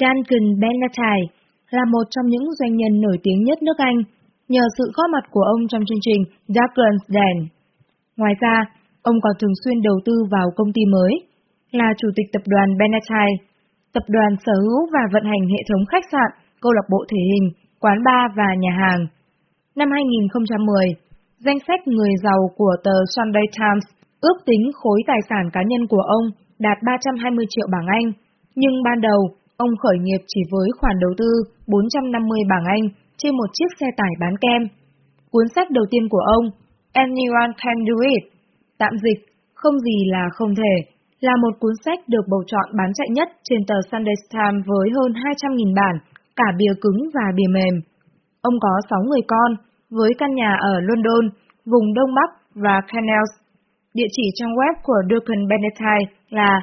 Duncan Benatai là một trong những doanh nhân nổi tiếng nhất nước Anh, nhờ sự góp mặt của ông trong chương trình Douglas Den. Ngoài ra, ông còn thường xuyên đầu tư vào công ty mới, là chủ tịch tập đoàn Benatai, tập đoàn sở hữu và vận hành hệ thống khách sạn, câu lạc bộ thể hình, quán bar và nhà hàng. Năm 2010, danh sách người giàu của tờ Sunday Times ước tính khối tài sản cá nhân của ông đạt 320 triệu bảng Anh, nhưng ban đầu ông khởi nghiệp chỉ với khoản đầu tư 450 bảng Anh trên một chiếc xe tải bán kem. Cuốn sách đầu tiên của ông, Anyone Can Do It, tạm dịch, không gì là không thể, là một cuốn sách được bầu chọn bán chạy nhất trên tờ Sunday Times với hơn 200.000 bản, cả bìa cứng và bìa mềm. Ông có 6 người con, với căn nhà ở London, vùng Đông Bắc và Canals. Địa chỉ trang web của Duncan Bennettine là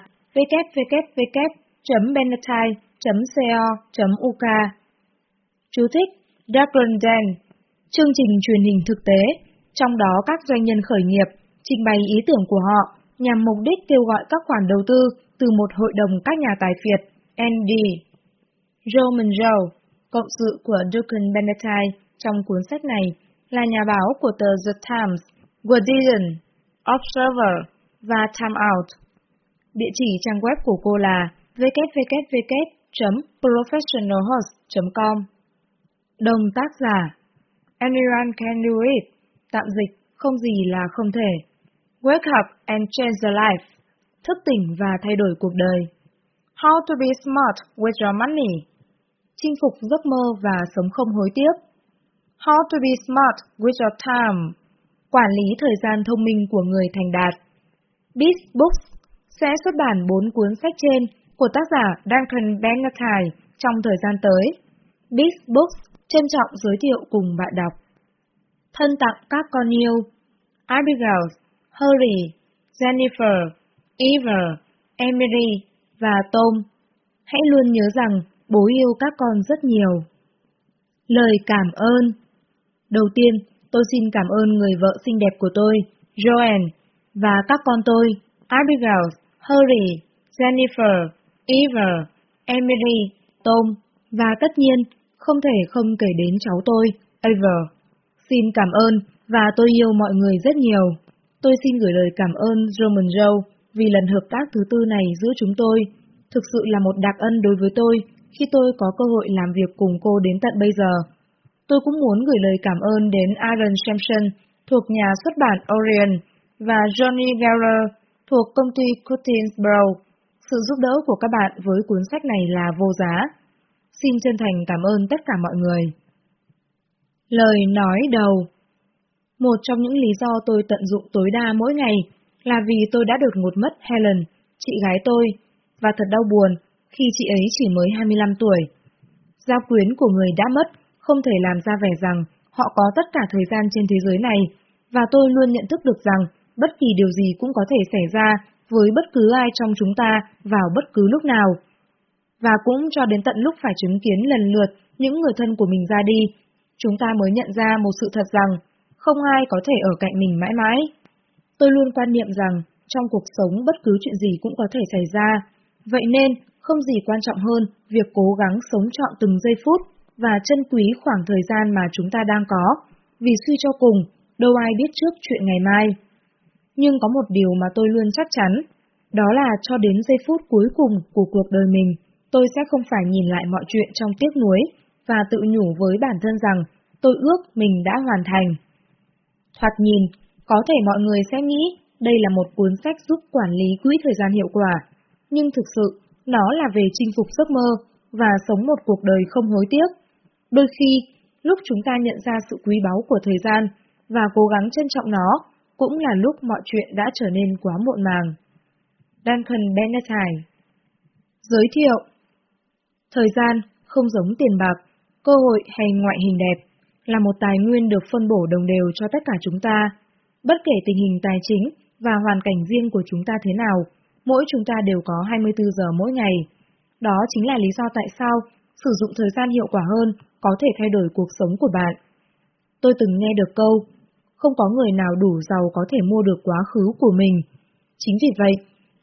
www.bennettine.co.uk. Chú thích Duncan Den Chương trình truyền hình thực tế, trong đó các doanh nhân khởi nghiệp trình bày ý tưởng của họ nhằm mục đích kêu gọi các khoản đầu tư từ một hội đồng các nhà tài phiệt, ND. Roman Joe, cộng sự của Duncan Bennettine trong cuốn sách này, là nhà báo của tờ The Times, Guardian, Observer và Time Out. Địa chỉ trang web của cô là www www.professionalhost.com Đồng tác giả Anyone can do it, tạm dịch, không gì là không thể. Wake up and change the life, thức tỉnh và thay đổi cuộc đời. How to be smart with your money, chinh phục giấc mơ và sống không hối tiếc. How to be smart with your time, quản lý thời gian thông minh của người thành đạt. Beast Books sẽ xuất bản 4 cuốn sách trên của tác giả Duncan Bannatyne trong thời gian tới. Beast Books trân trọng giới thiệu cùng bạn đọc. Thân tặng các con yêu Abigail, Hurry, Jennifer, Eva, Emily và Tom. Hãy luôn nhớ rằng bố yêu các con rất nhiều. Lời cảm ơn Đầu tiên, tôi xin cảm ơn người vợ xinh đẹp của tôi, Joanne, và các con tôi, Abigail, Hurry, Jennifer, Ever, Emily, Tom, và tất nhiên, không thể không kể đến cháu tôi, Ever. Xin cảm ơn, và tôi yêu mọi người rất nhiều. Tôi xin gửi lời cảm ơn Roman Joe vì lần hợp tác thứ tư này giữa chúng tôi. Thực sự là một đặc ân đối với tôi khi tôi có cơ hội làm việc cùng cô đến tận bây giờ. Tôi cũng muốn gửi lời cảm ơn đến Aaron Sampson thuộc nhà xuất bản Orion và Johnny Geller thuộc công ty Curtins Brow. Sự giúp đỡ của các bạn với cuốn sách này là vô giá. Xin chân thành cảm ơn tất cả mọi người. Lời nói đầu Một trong những lý do tôi tận dụng tối đa mỗi ngày là vì tôi đã đột ngột mất Helen, chị gái tôi, và thật đau buồn khi chị ấy chỉ mới 25 tuổi. Giao quyến của người đã mất không thể làm ra vẻ rằng họ có tất cả thời gian trên thế giới này, và tôi luôn nhận thức được rằng bất kỳ điều gì cũng có thể xảy ra với bất cứ ai trong chúng ta vào bất cứ lúc nào. Và cũng cho đến tận lúc phải chứng kiến lần lượt những người thân của mình ra đi, chúng ta mới nhận ra một sự thật rằng không ai có thể ở cạnh mình mãi mãi. Tôi luôn quan niệm rằng trong cuộc sống bất cứ chuyện gì cũng có thể xảy ra, vậy nên không gì quan trọng hơn việc cố gắng sống trọn từng giây phút và trân quý khoảng thời gian mà chúng ta đang có, vì suy cho cùng, đâu ai biết trước chuyện ngày mai. Nhưng có một điều mà tôi luôn chắc chắn, đó là cho đến giây phút cuối cùng của cuộc đời mình, tôi sẽ không phải nhìn lại mọi chuyện trong tiếc nuối và tự nhủ với bản thân rằng tôi ước mình đã hoàn thành. Thoạt nhìn, có thể mọi người sẽ nghĩ đây là một cuốn sách giúp quản lý quỹ thời gian hiệu quả, nhưng thực sự, nó là về chinh phục giấc mơ và sống một cuộc đời không hối tiếc. Đôi khi, lúc chúng ta nhận ra sự quý báu của thời gian và cố gắng trân trọng nó, cũng là lúc mọi chuyện đã trở nên quá muộn màng. Duncan Bennettine Giới thiệu Thời gian không giống tiền bạc, cơ hội hay ngoại hình đẹp, là một tài nguyên được phân bổ đồng đều cho tất cả chúng ta. Bất kể tình hình tài chính và hoàn cảnh riêng của chúng ta thế nào, mỗi chúng ta đều có 24 giờ mỗi ngày. Đó chính là lý do tại sao sử dụng thời gian hiệu quả hơn có thể thay đổi cuộc sống của bạn. Tôi từng nghe được câu, không có người nào đủ giàu có thể mua được quá khứ của mình. Chính vì vậy,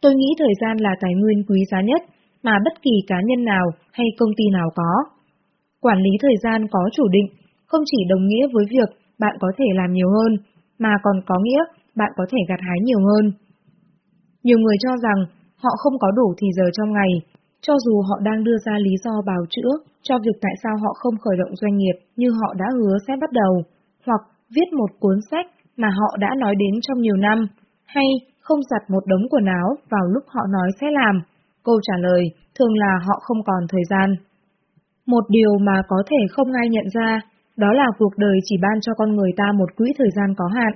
tôi nghĩ thời gian là tài nguyên quý giá nhất mà bất kỳ cá nhân nào hay công ty nào có. Quản lý thời gian có chủ định, không chỉ đồng nghĩa với việc bạn có thể làm nhiều hơn, mà còn có nghĩa bạn có thể gặt hái nhiều hơn. Nhiều người cho rằng họ không có đủ thì giờ trong ngày, cho dù họ đang đưa ra lý do bào chữa cho việc tại sao họ không khởi động doanh nghiệp như họ đã hứa sẽ bắt đầu, hoặc viết một cuốn sách mà họ đã nói đến trong nhiều năm, hay không giặt một đống quần áo vào lúc họ nói sẽ làm. Câu trả lời thường là họ không còn thời gian. Một điều mà có thể không ai nhận ra, đó là cuộc đời chỉ ban cho con người ta một quỹ thời gian có hạn.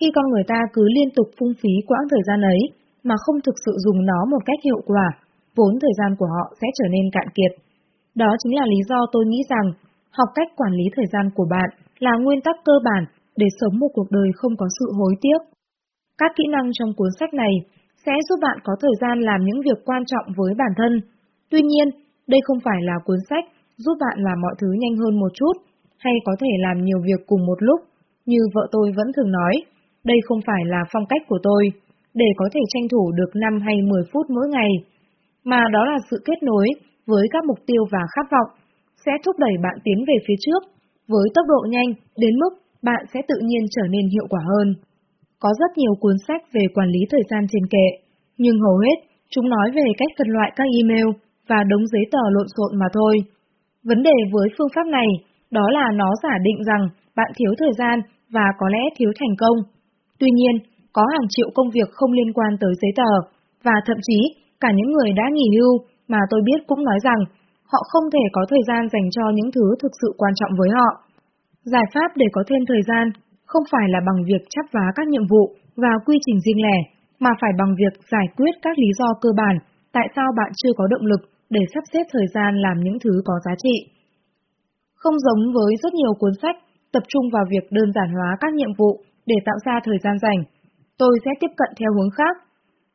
Khi con người ta cứ liên tục phung phí quãng thời gian ấy, mà không thực sự dùng nó một cách hiệu quả, vốn thời gian của họ sẽ trở nên cạn kiệt. Đó chính là lý do tôi nghĩ rằng, học cách quản lý thời gian của bạn là nguyên tắc cơ bản để sống một cuộc đời không có sự hối tiếc. Các kỹ năng trong cuốn sách này sẽ giúp bạn có thời gian làm những việc quan trọng với bản thân. Tuy nhiên, đây không phải là cuốn sách giúp bạn làm mọi thứ nhanh hơn một chút, hay có thể làm nhiều việc cùng một lúc, như vợ tôi vẫn thường nói. Đây không phải là phong cách của tôi, để có thể tranh thủ được 5 hay 10 phút mỗi ngày, mà đó là sự kết nối với các mục tiêu và khát vọng, sẽ thúc đẩy bạn tiến về phía trước, với tốc độ nhanh đến mức bạn sẽ tự nhiên trở nên hiệu quả hơn. Có rất nhiều cuốn sách về quản lý thời gian trên kệ, nhưng hầu hết chúng nói về cách phân loại các email và đống giấy tờ lộn xộn mà thôi. Vấn đề với phương pháp này đó là nó giả định rằng bạn thiếu thời gian và có lẽ thiếu thành công. Tuy nhiên, có hàng triệu công việc không liên quan tới giấy tờ, và thậm chí cả những người đã nghỉ hưu mà tôi biết cũng nói rằng họ không thể có thời gian dành cho những thứ thực sự quan trọng với họ. Giải pháp để có thêm thời gian không phải là bằng việc chắp vá các nhiệm vụ và quy trình riêng lẻ, mà phải bằng việc giải quyết các lý do cơ bản tại sao bạn chưa có động lực để sắp xếp thời gian làm những thứ có giá trị. Không giống với rất nhiều cuốn sách tập trung vào việc đơn giản hóa các nhiệm vụ để tạo ra thời gian rảnh, tôi sẽ tiếp cận theo hướng khác.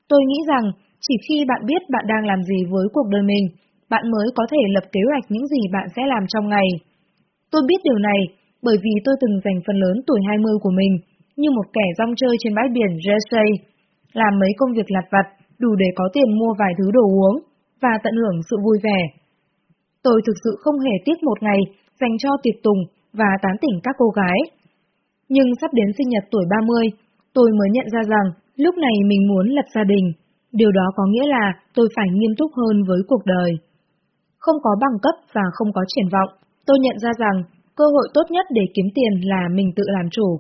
Tôi nghĩ rằng chỉ khi bạn biết bạn đang làm gì với cuộc đời mình, bạn mới có thể lập kế hoạch những gì bạn sẽ làm trong ngày. Tôi biết điều này bởi vì tôi từng dành phần lớn tuổi 20 của mình như một kẻ rong chơi trên bãi biển Jersey, làm mấy công việc lặt vặt đủ để có tiền mua vài thứ đồ uống và tận hưởng sự vui vẻ. Tôi thực sự không hề tiếc một ngày dành cho tiệc tùng và tán tỉnh các cô gái. Nhưng sắp đến sinh nhật tuổi 30, tôi mới nhận ra rằng lúc này mình muốn lập gia đình. Điều đó có nghĩa là tôi phải nghiêm túc hơn với cuộc đời. Không có bằng cấp và không có triển vọng, tôi nhận ra rằng cơ hội tốt nhất để kiếm tiền là mình tự làm chủ.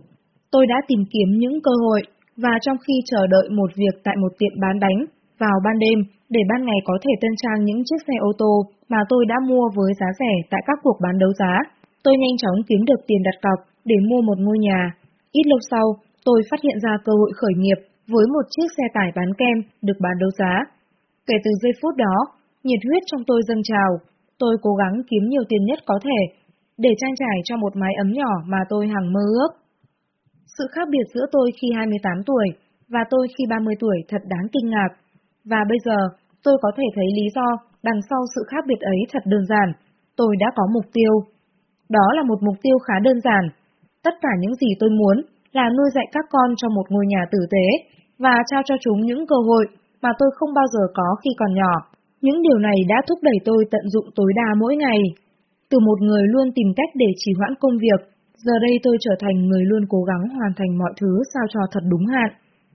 Tôi đã tìm kiếm những cơ hội, và trong khi chờ đợi một việc tại một tiệm bán bánh, vào ban đêm, để ban ngày có thể tân trang những chiếc xe ô tô mà tôi đã mua với giá rẻ tại các cuộc bán đấu giá, tôi nhanh chóng kiếm được tiền đặt cọc để mua một ngôi nhà. Ít lâu sau, tôi phát hiện ra cơ hội khởi nghiệp với một chiếc xe tải bán kem được bán đấu giá. Kể từ giây phút đó, nhiệt huyết trong tôi dâng trào, tôi cố gắng kiếm nhiều tiền nhất có thể để trang trải cho một mái ấm nhỏ mà tôi hằng mơ ước. Sự khác biệt giữa tôi khi 28 tuổi và tôi khi 30 tuổi thật đáng kinh ngạc, và bây giờ tôi có thể thấy lý do đằng sau sự khác biệt ấy thật đơn giản, tôi đã có mục tiêu. Đó là một mục tiêu khá đơn giản. Tất cả những gì tôi muốn là nuôi dạy các con trong một ngôi nhà tử tế và trao cho chúng những cơ hội mà tôi không bao giờ có khi còn nhỏ. Những điều này đã thúc đẩy tôi tận dụng tối đa mỗi ngày. Từ một người luôn tìm cách để trì hoãn công việc, giờ đây tôi trở thành người luôn cố gắng hoàn thành mọi thứ sao cho thật đúng hạn.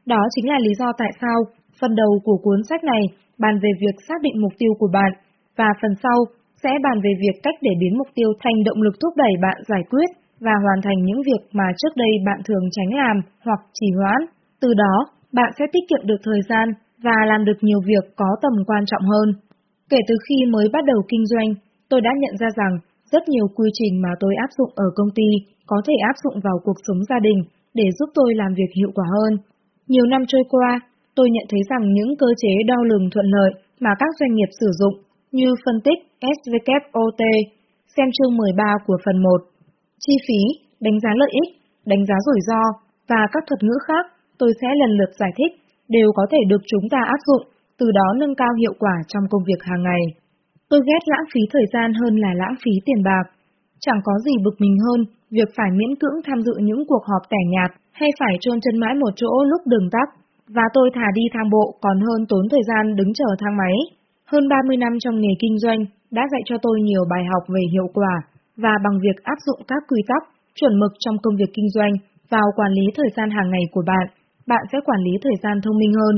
Đó chính là lý do tại sao phần đầu của cuốn sách này bàn về việc xác định mục tiêu của bạn, và phần sau sẽ bàn về việc cách để biến mục tiêu thành động lực thúc đẩy bạn giải quyết và hoàn thành những việc mà trước đây bạn thường tránh làm hoặc trì hoãn. Từ đó, bạn sẽ tiết kiệm được thời gian và làm được nhiều việc có tầm quan trọng hơn. Kể từ khi mới bắt đầu kinh doanh, tôi đã nhận ra rằng rất nhiều quy trình mà tôi áp dụng ở công ty có thể áp dụng vào cuộc sống gia đình để giúp tôi làm việc hiệu quả hơn. Nhiều năm trôi qua, tôi nhận thấy rằng những cơ chế đo lường thuận lợi mà các doanh nghiệp sử dụng như phân tích SWOT, xem chương 13 của phần 1, chi phí, đánh giá lợi ích, đánh giá rủi ro và các thuật ngữ khác tôi sẽ lần lượt giải thích đều có thể được chúng ta áp dụng, từ đó nâng cao hiệu quả trong công việc hàng ngày. Tôi ghét lãng phí thời gian hơn là lãng phí tiền bạc. Chẳng có gì bực mình hơn việc phải miễn cưỡng tham dự những cuộc họp tẻ nhạt hay phải trôn chân mãi một chỗ lúc đường tắc, và tôi thả đi thang bộ còn hơn tốn thời gian đứng chờ thang máy. Hơn 30 năm trong nghề kinh doanh đã dạy cho tôi nhiều bài học về hiệu quả và bằng việc áp dụng các quy tắc, chuẩn mực trong công việc kinh doanh vào quản lý thời gian hàng ngày của bạn, bạn sẽ quản lý thời gian thông minh hơn.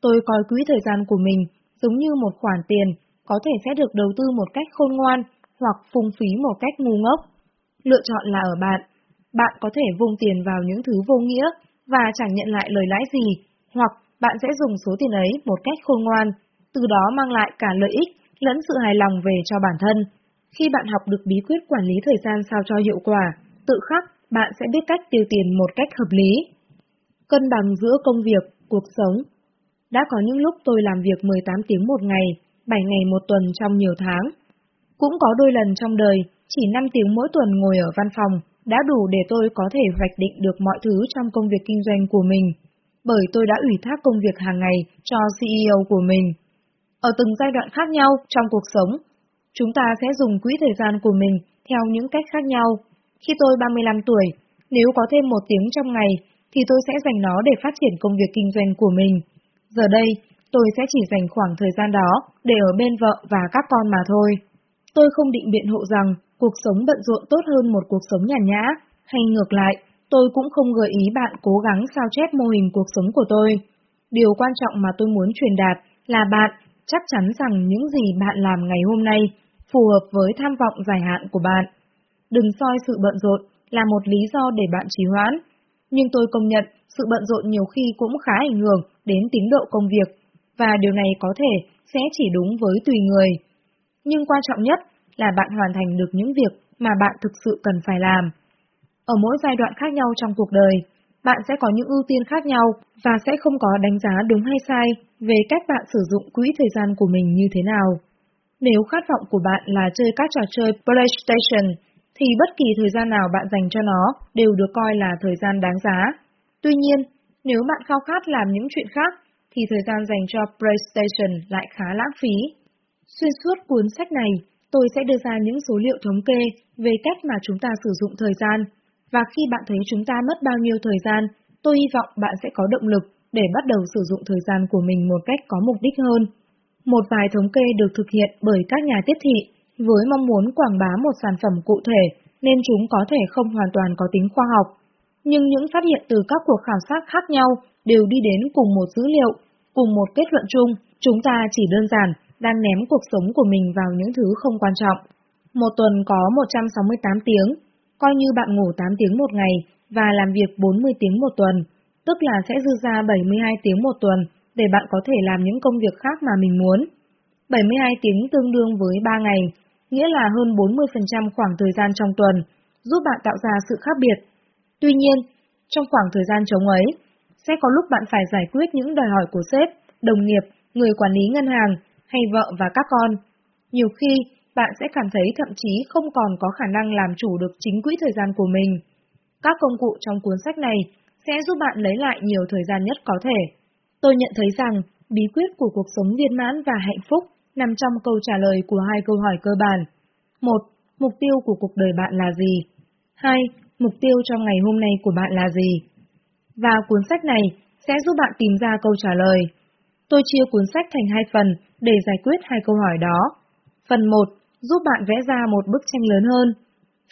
Tôi coi quỹ thời gian của mình giống như một khoản tiền có thể sẽ được đầu tư một cách khôn ngoan hoặc phung phí một cách ngu ngốc. Lựa chọn là ở bạn. Bạn có thể vung tiền vào những thứ vô nghĩa và chẳng nhận lại lời lãi gì, hoặc bạn sẽ dùng số tiền ấy một cách khôn ngoan, từ đó mang lại cả lợi ích lẫn sự hài lòng về cho bản thân. Khi bạn học được bí quyết quản lý thời gian sao cho hiệu quả, tự khắc bạn sẽ biết cách tiêu tiền một cách hợp lý. Cân bằng giữa công việc, cuộc sống Đã có những lúc tôi làm việc 18 tiếng một ngày, 7 ngày một tuần trong nhiều tháng. Cũng có đôi lần trong đời, chỉ 5 tiếng mỗi tuần ngồi ở văn phòng đã đủ để tôi có thể hoạch định được mọi thứ trong công việc kinh doanh của mình, bởi tôi đã ủy thác công việc hàng ngày cho CEO của mình. Ở từng giai đoạn khác nhau trong cuộc sống, chúng ta sẽ dùng quỹ thời gian của mình theo những cách khác nhau. Khi tôi 35 tuổi, nếu có thêm một tiếng trong ngày, thì tôi sẽ dành nó để phát triển công việc kinh doanh của mình. Giờ đây, tôi sẽ chỉ dành khoảng thời gian đó để ở bên vợ và các con mà thôi. Tôi không định biện hộ rằng cuộc sống bận rộn tốt hơn một cuộc sống nhàn nhã, hay ngược lại, tôi cũng không gợi ý bạn cố gắng sao chép mô hình cuộc sống của tôi. Điều quan trọng mà tôi muốn truyền đạt là bạn chắc chắn rằng những gì bạn làm ngày hôm nay phù hợp với tham vọng dài hạn của bạn. Đừng soi sự bận rộn là một lý do để bạn trì hoãn, nhưng tôi công nhận sự bận rộn nhiều khi cũng khá ảnh hưởng đến tiến độ công việc, và điều này có thể sẽ chỉ đúng với tùy người. Nhưng quan trọng nhất là bạn hoàn thành được những việc mà bạn thực sự cần phải làm. Ở mỗi giai đoạn khác nhau trong cuộc đời, bạn sẽ có những ưu tiên khác nhau và sẽ không có đánh giá đúng hay sai về cách bạn sử dụng quỹ thời gian của mình như thế nào. Nếu khát vọng của bạn là chơi các trò chơi PlayStation, thì bất kỳ thời gian nào bạn dành cho nó đều được coi là thời gian đáng giá. Tuy nhiên, nếu bạn khao khát làm những chuyện khác, thì thời gian dành cho PlayStation lại khá lãng phí. Xuyên suốt cuốn sách này, tôi sẽ đưa ra những số liệu thống kê về cách mà chúng ta sử dụng thời gian, và khi bạn thấy chúng ta mất bao nhiêu thời gian, tôi hy vọng bạn sẽ có động lực để bắt đầu sử dụng thời gian của mình một cách có mục đích hơn. Một vài thống kê được thực hiện bởi các nhà tiếp thị với mong muốn quảng bá một sản phẩm cụ thể nên chúng có thể không hoàn toàn có tính khoa học. Nhưng những phát hiện từ các cuộc khảo sát khác nhau đều đi đến cùng một dữ liệu, cùng một kết luận chung, chúng ta chỉ đơn giản đang ném cuộc sống của mình vào những thứ không quan trọng. Một tuần có 168 tiếng, coi như bạn ngủ 8 tiếng một ngày và làm việc 40 tiếng một tuần, tức là sẽ dư ra 72 tiếng một tuần để bạn có thể làm những công việc khác mà mình muốn. 72 tiếng tương đương với 3 ngày, nghĩa là hơn 40% khoảng thời gian trong tuần, giúp bạn tạo ra sự khác biệt. Tuy nhiên, trong khoảng thời gian trống ấy, sẽ có lúc bạn phải giải quyết những đòi hỏi của sếp, đồng nghiệp, người quản lý ngân hàng hay vợ và các con. Nhiều khi, bạn sẽ cảm thấy thậm chí không còn có khả năng làm chủ được chính quỹ thời gian của mình. Các công cụ trong cuốn sách này sẽ giúp bạn lấy lại nhiều thời gian nhất có thể. Tôi nhận thấy rằng bí quyết của cuộc sống viên mãn và hạnh phúc nằm trong câu trả lời của hai câu hỏi cơ bản. Một, mục tiêu của cuộc đời bạn là gì? Hai, mục tiêu trong ngày hôm nay của bạn là gì? Và cuốn sách này sẽ giúp bạn tìm ra câu trả lời. Tôi chia cuốn sách thành hai phần để giải quyết hai câu hỏi đó. Phần 1 giúp bạn vẽ ra một bức tranh lớn hơn.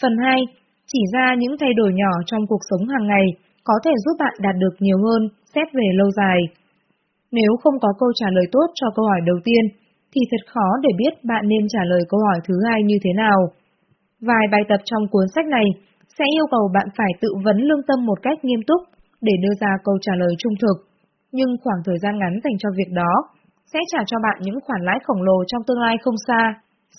Phần 2 chỉ ra những thay đổi nhỏ trong cuộc sống hàng ngày có thể giúp bạn đạt được nhiều hơn xét về lâu dài. Nếu không có câu trả lời tốt cho câu hỏi đầu tiên, thì thật khó để biết bạn nên trả lời câu hỏi thứ hai như thế nào. Vài bài tập trong cuốn sách này sẽ yêu cầu bạn phải tự vấn lương tâm một cách nghiêm túc để đưa ra câu trả lời trung thực, nhưng khoảng thời gian ngắn dành cho việc đó sẽ trả cho bạn những khoản lãi khổng lồ trong tương lai không xa.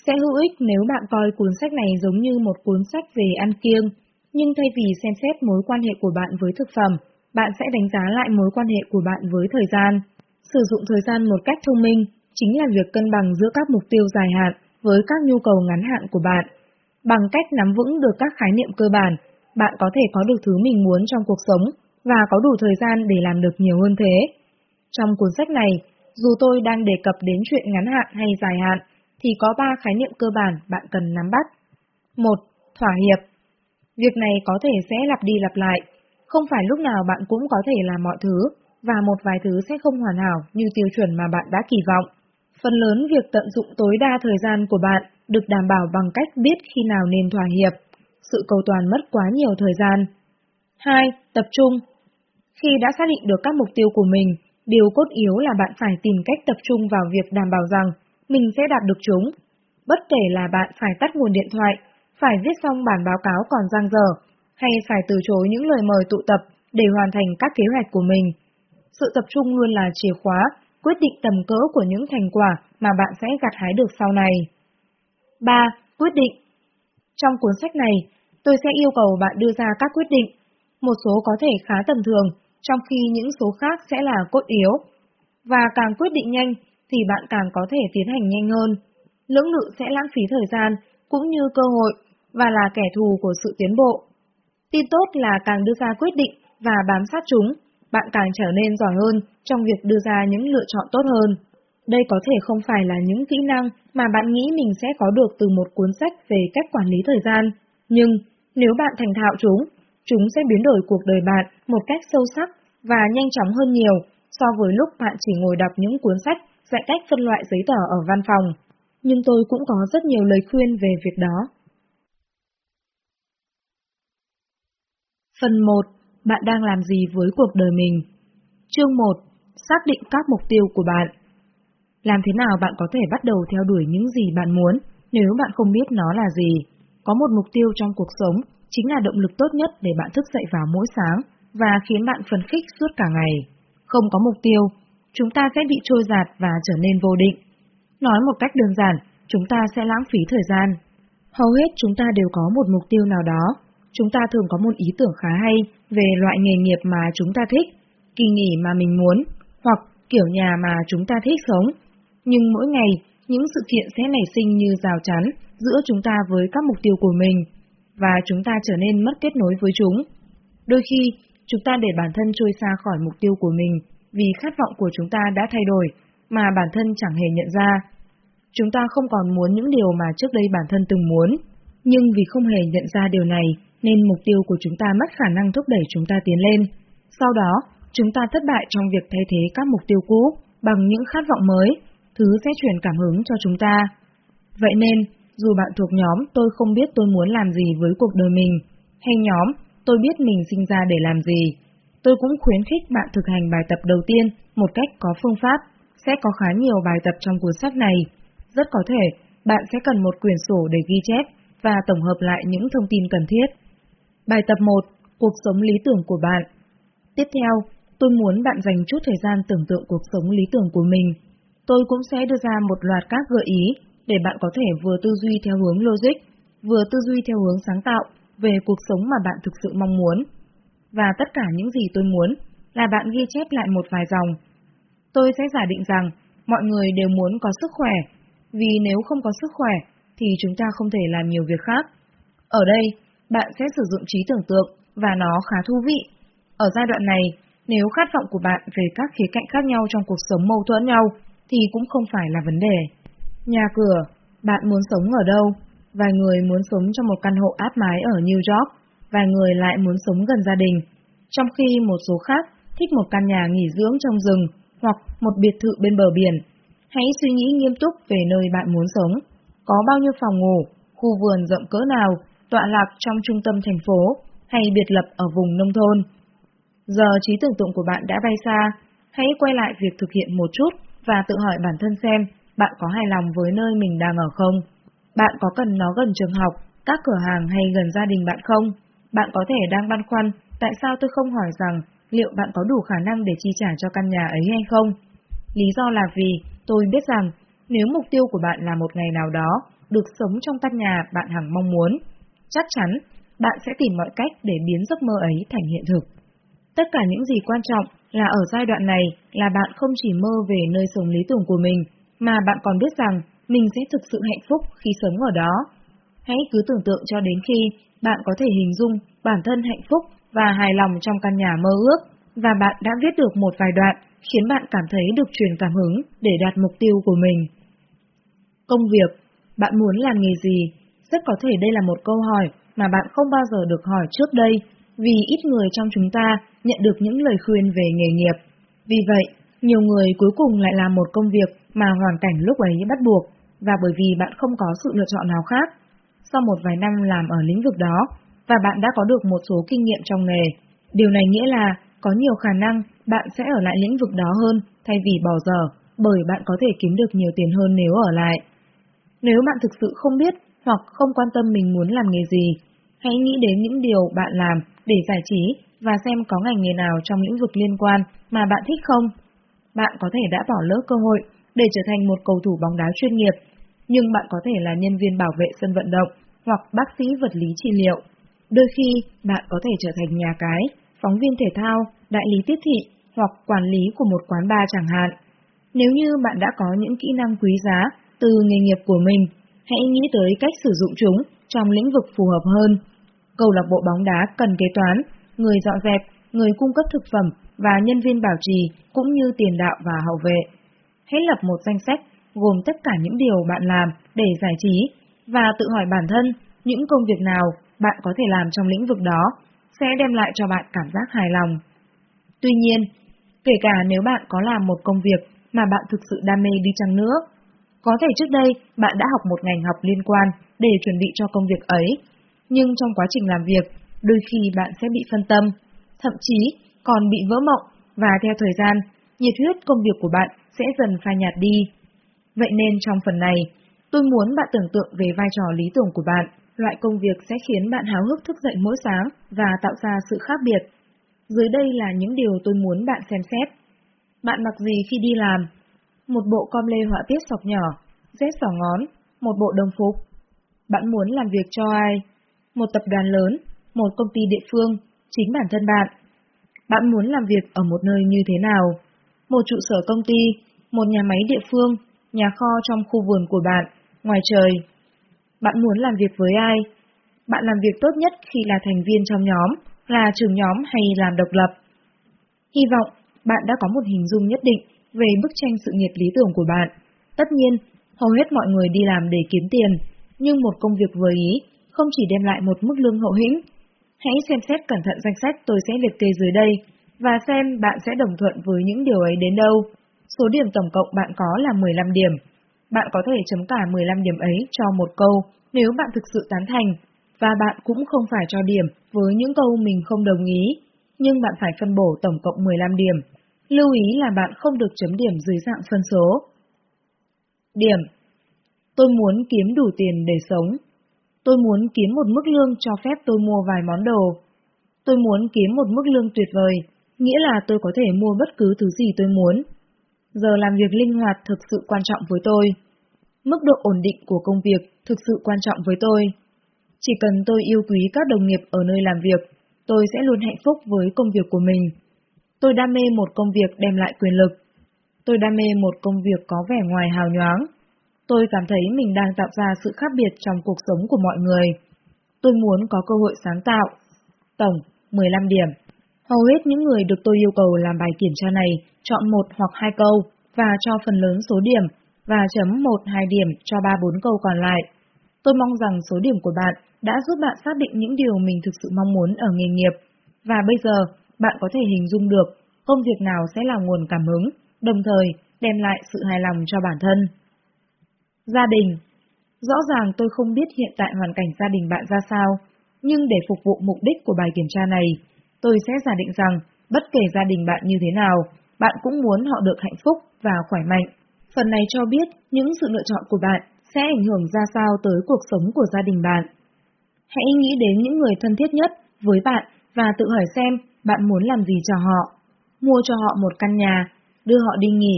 Sẽ hữu ích nếu bạn coi cuốn sách này giống như một cuốn sách về ăn kiêng, nhưng thay vì xem xét mối quan hệ của bạn với thực phẩm, bạn sẽ đánh giá lại mối quan hệ của bạn với thời gian. Sử dụng thời gian một cách thông minh chính là việc cân bằng giữa các mục tiêu dài hạn với các nhu cầu ngắn hạn của bạn. Bằng cách nắm vững được các khái niệm cơ bản, bạn có thể có được thứ mình muốn trong cuộc sống và có đủ thời gian để làm được nhiều hơn thế. Trong cuốn sách này, dù tôi đang đề cập đến chuyện ngắn hạn hay dài hạn, thì có ba khái niệm cơ bản bạn cần nắm bắt. Một, thỏa hiệp. Việc này có thể sẽ lặp đi lặp lại, không phải lúc nào bạn cũng có thể làm mọi thứ, và một vài thứ sẽ không hoàn hảo như tiêu chuẩn mà bạn đã kỳ vọng. Phần lớn việc tận dụng tối đa thời gian của bạn được đảm bảo bằng cách biết khi nào nên thỏa hiệp. Sự cầu toàn mất quá nhiều thời gian. 2. Tập trung Khi đã xác định được các mục tiêu của mình, điều cốt yếu là bạn phải tìm cách tập trung vào việc đảm bảo rằng mình sẽ đạt được chúng. Bất kể là bạn phải tắt nguồn điện thoại, phải viết xong bản báo cáo còn dang dở, hay phải từ chối những lời mời tụ tập để hoàn thành các kế hoạch của mình. Sự tập trung luôn là chìa khóa, quyết định tầm cỡ của những thành quả mà bạn sẽ gặt hái được sau này. 3. Quyết định Trong cuốn sách này, tôi sẽ yêu cầu bạn đưa ra các quyết định. Một số có thể khá tầm thường, trong khi những số khác sẽ là cốt yếu. Và càng quyết định nhanh, thì bạn càng có thể tiến hành nhanh hơn. Lưỡng lự sẽ lãng phí thời gian, cũng như cơ hội, và là kẻ thù của sự tiến bộ. Tin tốt là càng đưa ra quyết định và bám sát chúng, bạn càng trở nên giỏi hơn trong việc đưa ra những lựa chọn tốt hơn. Đây có thể không phải là những kỹ năng mà bạn nghĩ mình sẽ có được từ một cuốn sách về cách quản lý thời gian, nhưng nếu bạn thành thạo chúng, chúng sẽ biến đổi cuộc đời bạn một cách sâu sắc và nhanh chóng hơn nhiều so với lúc bạn chỉ ngồi đọc những cuốn sách dạy cách phân loại giấy tờ ở văn phòng. Nhưng tôi cũng có rất nhiều lời khuyên về việc đó. Phần 1. Bạn đang làm gì với cuộc đời mình? Chương 1. Xác định các mục tiêu của bạn. Làm thế nào bạn có thể bắt đầu theo đuổi những gì bạn muốn nếu bạn không biết nó là gì? Có một mục tiêu trong cuộc sống chính là động lực tốt nhất để bạn thức dậy vào mỗi sáng và khiến bạn phấn khích suốt cả ngày. Không có mục tiêu, chúng ta sẽ bị trôi giạt và trở nên vô định. Nói một cách đơn giản, chúng ta sẽ lãng phí thời gian. Hầu hết chúng ta đều có một mục tiêu nào đó, chúng ta thường có một ý tưởng khá hay về loại nghề nghiệp mà chúng ta thích, kỳ nghỉ mà mình muốn, hoặc kiểu nhà mà chúng ta thích sống. Nhưng mỗi ngày, những sự kiện sẽ nảy sinh như rào chắn giữa chúng ta với các mục tiêu của mình, và chúng ta trở nên mất kết nối với chúng. Đôi khi, chúng ta để bản thân trôi xa khỏi mục tiêu của mình vì khát vọng của chúng ta đã thay đổi, mà bản thân chẳng hề nhận ra. Chúng ta không còn muốn những điều mà trước đây bản thân từng muốn, nhưng vì không hề nhận ra điều này, nên mục tiêu của chúng ta mất khả năng thúc đẩy chúng ta tiến lên. Sau đó, chúng ta thất bại trong việc thay thế các mục tiêu cũ bằng những khát vọng mới, thứ sẽ truyền cảm hứng cho chúng ta. Vậy nên, dù bạn thuộc nhóm tôi không biết tôi muốn làm gì với cuộc đời mình, hay nhóm tôi biết mình sinh ra để làm gì, tôi cũng khuyến khích bạn thực hành bài tập đầu tiên một cách có phương pháp, sẽ có khá nhiều bài tập trong cuốn sách này. Rất có thể, bạn sẽ cần một quyển sổ để ghi chép và tổng hợp lại những thông tin cần thiết. Bài tập 1. Cuộc sống lý tưởng của bạn Tiếp theo, tôi muốn bạn dành chút thời gian tưởng tượng cuộc sống lý tưởng của mình. Tôi cũng sẽ đưa ra một loạt các gợi ý để bạn có thể vừa tư duy theo hướng logic, vừa tư duy theo hướng sáng tạo về cuộc sống mà bạn thực sự mong muốn. Và tất cả những gì tôi muốn là bạn ghi chép lại một vài dòng. Tôi sẽ giả định rằng mọi người đều muốn có sức khỏe, vì nếu không có sức khỏe thì chúng ta không thể làm nhiều việc khác. Ở đây, bạn sẽ sử dụng trí tưởng tượng và nó khá thú vị. Ở giai đoạn này, nếu khát vọng của bạn về các khía cạnh khác nhau trong cuộc sống mâu thuẫn nhau, thì cũng không phải là vấn đề. Nhà cửa, bạn muốn sống ở đâu? Vài người muốn sống trong một căn hộ áp mái ở New York, vài người lại muốn sống gần gia đình, trong khi một số khác thích một căn nhà nghỉ dưỡng trong rừng hoặc một biệt thự bên bờ biển. Hãy suy nghĩ nghiêm túc về nơi bạn muốn sống. Có bao nhiêu phòng ngủ, khu vườn rộng cỡ nào, tọa lạc trong trung tâm thành phố hay biệt lập ở vùng nông thôn. Giờ trí tưởng tượng của bạn đã bay xa, hãy quay lại việc thực hiện một chút và tự hỏi bản thân xem bạn có hài lòng với nơi mình đang ở không? Bạn có cần nó gần trường học, các cửa hàng hay gần gia đình bạn không? Bạn có thể đang băn khoăn tại sao tôi không hỏi rằng liệu bạn có đủ khả năng để chi trả cho căn nhà ấy hay không? Lý do là vì tôi biết rằng nếu mục tiêu của bạn là một ngày nào đó được sống trong căn nhà bạn hằng mong muốn, chắc chắn bạn sẽ tìm mọi cách để biến giấc mơ ấy thành hiện thực. Tất cả những gì quan trọng là ở giai đoạn này là bạn không chỉ mơ về nơi sống lý tưởng của mình, mà bạn còn biết rằng mình sẽ thực sự hạnh phúc khi sống ở đó. Hãy cứ tưởng tượng cho đến khi bạn có thể hình dung bản thân hạnh phúc và hài lòng trong căn nhà mơ ước, và bạn đã viết được một vài đoạn khiến bạn cảm thấy được truyền cảm hứng để đạt mục tiêu của mình. Công việc, bạn muốn làm nghề gì? Rất có thể đây là một câu hỏi mà bạn không bao giờ được hỏi trước đây, vì ít người trong chúng ta nhận được những lời khuyên về nghề nghiệp. Vì vậy, nhiều người cuối cùng lại làm một công việc mà hoàn cảnh lúc ấy bắt buộc, và bởi vì bạn không có sự lựa chọn nào khác. Sau một vài năm làm ở lĩnh vực đó, và bạn đã có được một số kinh nghiệm trong nghề, điều này nghĩa là có nhiều khả năng bạn sẽ ở lại lĩnh vực đó hơn thay vì bỏ dở, bởi bạn có thể kiếm được nhiều tiền hơn nếu ở lại. Nếu bạn thực sự không biết hoặc không quan tâm mình muốn làm nghề gì, hãy nghĩ đến những điều bạn làm để giải trí và xem có ngành nghề nào trong lĩnh vực liên quan mà bạn thích không. Bạn có thể đã bỏ lỡ cơ hội để trở thành một cầu thủ bóng đá chuyên nghiệp, nhưng bạn có thể là nhân viên bảo vệ sân vận động hoặc bác sĩ vật lý trị liệu. Đôi khi, bạn có thể trở thành nhà cái, phóng viên thể thao, đại lý tiếp thị hoặc quản lý của một quán bar chẳng hạn. Nếu như bạn đã có những kỹ năng quý giá từ nghề nghiệp của mình, hãy nghĩ tới cách sử dụng chúng trong lĩnh vực phù hợp hơn. Câu lạc bộ bóng đá cần kế toán, người dọn dẹp, người cung cấp thực phẩm và nhân viên bảo trì cũng như tiền đạo và hậu vệ. Hãy lập một danh sách gồm tất cả những điều bạn làm để giải trí và tự hỏi bản thân những công việc nào bạn có thể làm trong lĩnh vực đó sẽ đem lại cho bạn cảm giác hài lòng. Tuy nhiên, kể cả nếu bạn có làm một công việc mà bạn thực sự đam mê đi chăng nữa, có thể trước đây bạn đã học một ngành học liên quan để chuẩn bị cho công việc ấy, nhưng trong quá trình làm việc, đôi khi bạn sẽ bị phân tâm, thậm chí còn bị vỡ mộng và theo thời gian, nhiệt huyết công việc của bạn sẽ dần phai nhạt đi. Vậy nên trong phần này, tôi muốn bạn tưởng tượng về vai trò lý tưởng của bạn, loại công việc sẽ khiến bạn háo hức thức dậy mỗi sáng và tạo ra sự khác biệt. Dưới đây là những điều tôi muốn bạn xem xét. Bạn mặc gì khi đi làm? Một bộ com lê họa tiết sọc nhỏ, dép sỏ ngón, một bộ đồng phục. Bạn muốn làm việc cho ai? Một tập đoàn lớn, một công ty địa phương, chính bản thân bạn. Bạn muốn làm việc ở một nơi như thế nào? Một trụ sở công ty, một nhà máy địa phương, nhà kho trong khu vườn của bạn, ngoài trời. Bạn muốn làm việc với ai? Bạn làm việc tốt nhất khi là thành viên trong nhóm, là trưởng nhóm hay làm độc lập? Hy vọng bạn đã có một hình dung nhất định về bức tranh sự nghiệp lý tưởng của bạn. Tất nhiên, hầu hết mọi người đi làm để kiếm tiền, nhưng một công việc vừa ý không chỉ đem lại một mức lương hậu hĩnh. Hãy xem xét cẩn thận danh sách tôi sẽ liệt kê dưới đây, và xem bạn sẽ đồng thuận với những điều ấy đến đâu. Số điểm tổng cộng bạn có là 15 điểm. Bạn có thể chấm cả 15 điểm ấy cho một câu nếu bạn thực sự tán thành, và bạn cũng không phải cho điểm với những câu mình không đồng ý, nhưng bạn phải phân bổ tổng cộng 15 điểm. Lưu ý là bạn không được chấm điểm dưới dạng phân số. Điểm Tôi muốn kiếm đủ tiền để sống. Tôi muốn kiếm một mức lương cho phép tôi mua vài món đồ. Tôi muốn kiếm một mức lương tuyệt vời, nghĩa là tôi có thể mua bất cứ thứ gì tôi muốn. Giờ làm việc linh hoạt thực sự quan trọng với tôi. Mức độ ổn định của công việc thực sự quan trọng với tôi. Chỉ cần tôi yêu quý các đồng nghiệp ở nơi làm việc, tôi sẽ luôn hạnh phúc với công việc của mình. Tôi đam mê một công việc đem lại quyền lực. Tôi đam mê một công việc có vẻ ngoài hào nhoáng. Tôi cảm thấy mình đang tạo ra sự khác biệt trong cuộc sống của mọi người. Tôi muốn có cơ hội sáng tạo. Tổng, 15 điểm. Hầu hết những người được tôi yêu cầu làm bài kiểm tra này chọn một hoặc hai câu và cho phần lớn số điểm và chấm 1-2 điểm cho 3-4 câu còn lại. Tôi mong rằng số điểm của bạn đã giúp bạn xác định những điều mình thực sự mong muốn ở nghề nghiệp, và bây giờ bạn có thể hình dung được công việc nào sẽ là nguồn cảm hứng, đồng thời đem lại sự hài lòng cho bản thân. Gia đình Rõ ràng tôi không biết hiện tại hoàn cảnh gia đình bạn ra sao, nhưng để phục vụ mục đích của bài kiểm tra này, tôi sẽ giả định rằng bất kể gia đình bạn như thế nào, bạn cũng muốn họ được hạnh phúc và khỏe mạnh. Phần này cho biết những sự lựa chọn của bạn sẽ ảnh hưởng ra sao tới cuộc sống của gia đình bạn. Hãy nghĩ đến những người thân thiết nhất với bạn và tự hỏi xem bạn muốn làm gì cho họ. Mua cho họ một căn nhà, đưa họ đi nghỉ,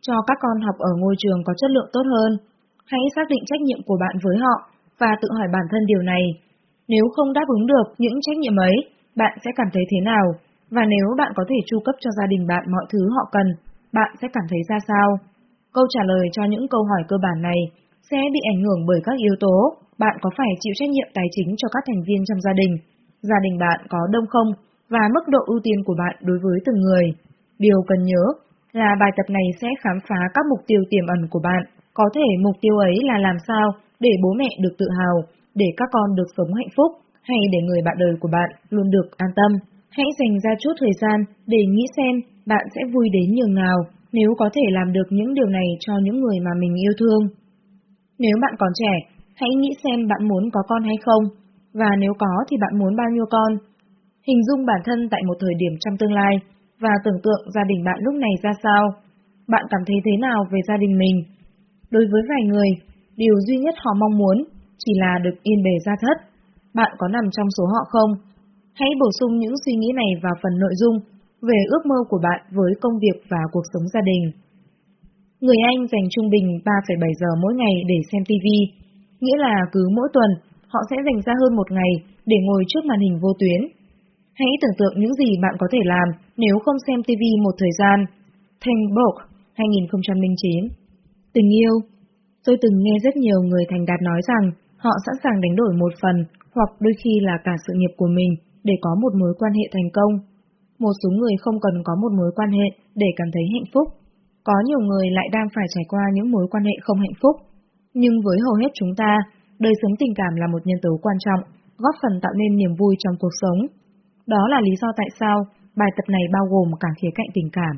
cho các con học ở ngôi trường có chất lượng tốt hơn. Hãy xác định trách nhiệm của bạn với họ và tự hỏi bản thân điều này. Nếu không đáp ứng được những trách nhiệm ấy, bạn sẽ cảm thấy thế nào? Và nếu bạn có thể chu cấp cho gia đình bạn mọi thứ họ cần, bạn sẽ cảm thấy ra sao? Câu trả lời cho những câu hỏi cơ bản này sẽ bị ảnh hưởng bởi các yếu tố. Bạn có phải chịu trách nhiệm tài chính cho các thành viên trong gia đình? Gia đình bạn có đông không? Và mức độ ưu tiên của bạn đối với từng người. Điều cần nhớ là bài tập này sẽ khám phá các mục tiêu tiềm ẩn của bạn. Có thể mục tiêu ấy là làm sao để bố mẹ được tự hào, để các con được sống hạnh phúc, hay để người bạn đời của bạn luôn được an tâm. Hãy dành ra chút thời gian để nghĩ xem bạn sẽ vui đến nhường nào nếu có thể làm được những điều này cho những người mà mình yêu thương. Nếu bạn còn trẻ, hãy nghĩ xem bạn muốn có con hay không, và nếu có thì bạn muốn bao nhiêu con. Hình dung bản thân tại một thời điểm trong tương lai, và tưởng tượng gia đình bạn lúc này ra sao. Bạn cảm thấy thế nào về gia đình mình? Đối với vài người, điều duy nhất họ mong muốn chỉ là được yên bề gia thất. Bạn có nằm trong số họ không? Hãy bổ sung những suy nghĩ này vào phần nội dung về ước mơ của bạn với công việc và cuộc sống gia đình. Người Anh dành trung bình 3,7 giờ mỗi ngày để xem TV, nghĩa là cứ mỗi tuần họ sẽ dành ra hơn một ngày để ngồi trước màn hình vô tuyến. Hãy tưởng tượng những gì bạn có thể làm nếu không xem TV một thời gian. Thành Bok, 2009 Tình yêu Tôi từng nghe rất nhiều người thành đạt nói rằng họ sẵn sàng đánh đổi một phần hoặc đôi khi là cả sự nghiệp của mình để có một mối quan hệ thành công. Một số người không cần có một mối quan hệ để cảm thấy hạnh phúc. Có nhiều người lại đang phải trải qua những mối quan hệ không hạnh phúc. Nhưng với hầu hết chúng ta, đời sống tình cảm là một nhân tố quan trọng, góp phần tạo nên niềm vui trong cuộc sống. Đó là lý do tại sao bài tập này bao gồm cả khía cạnh tình cảm.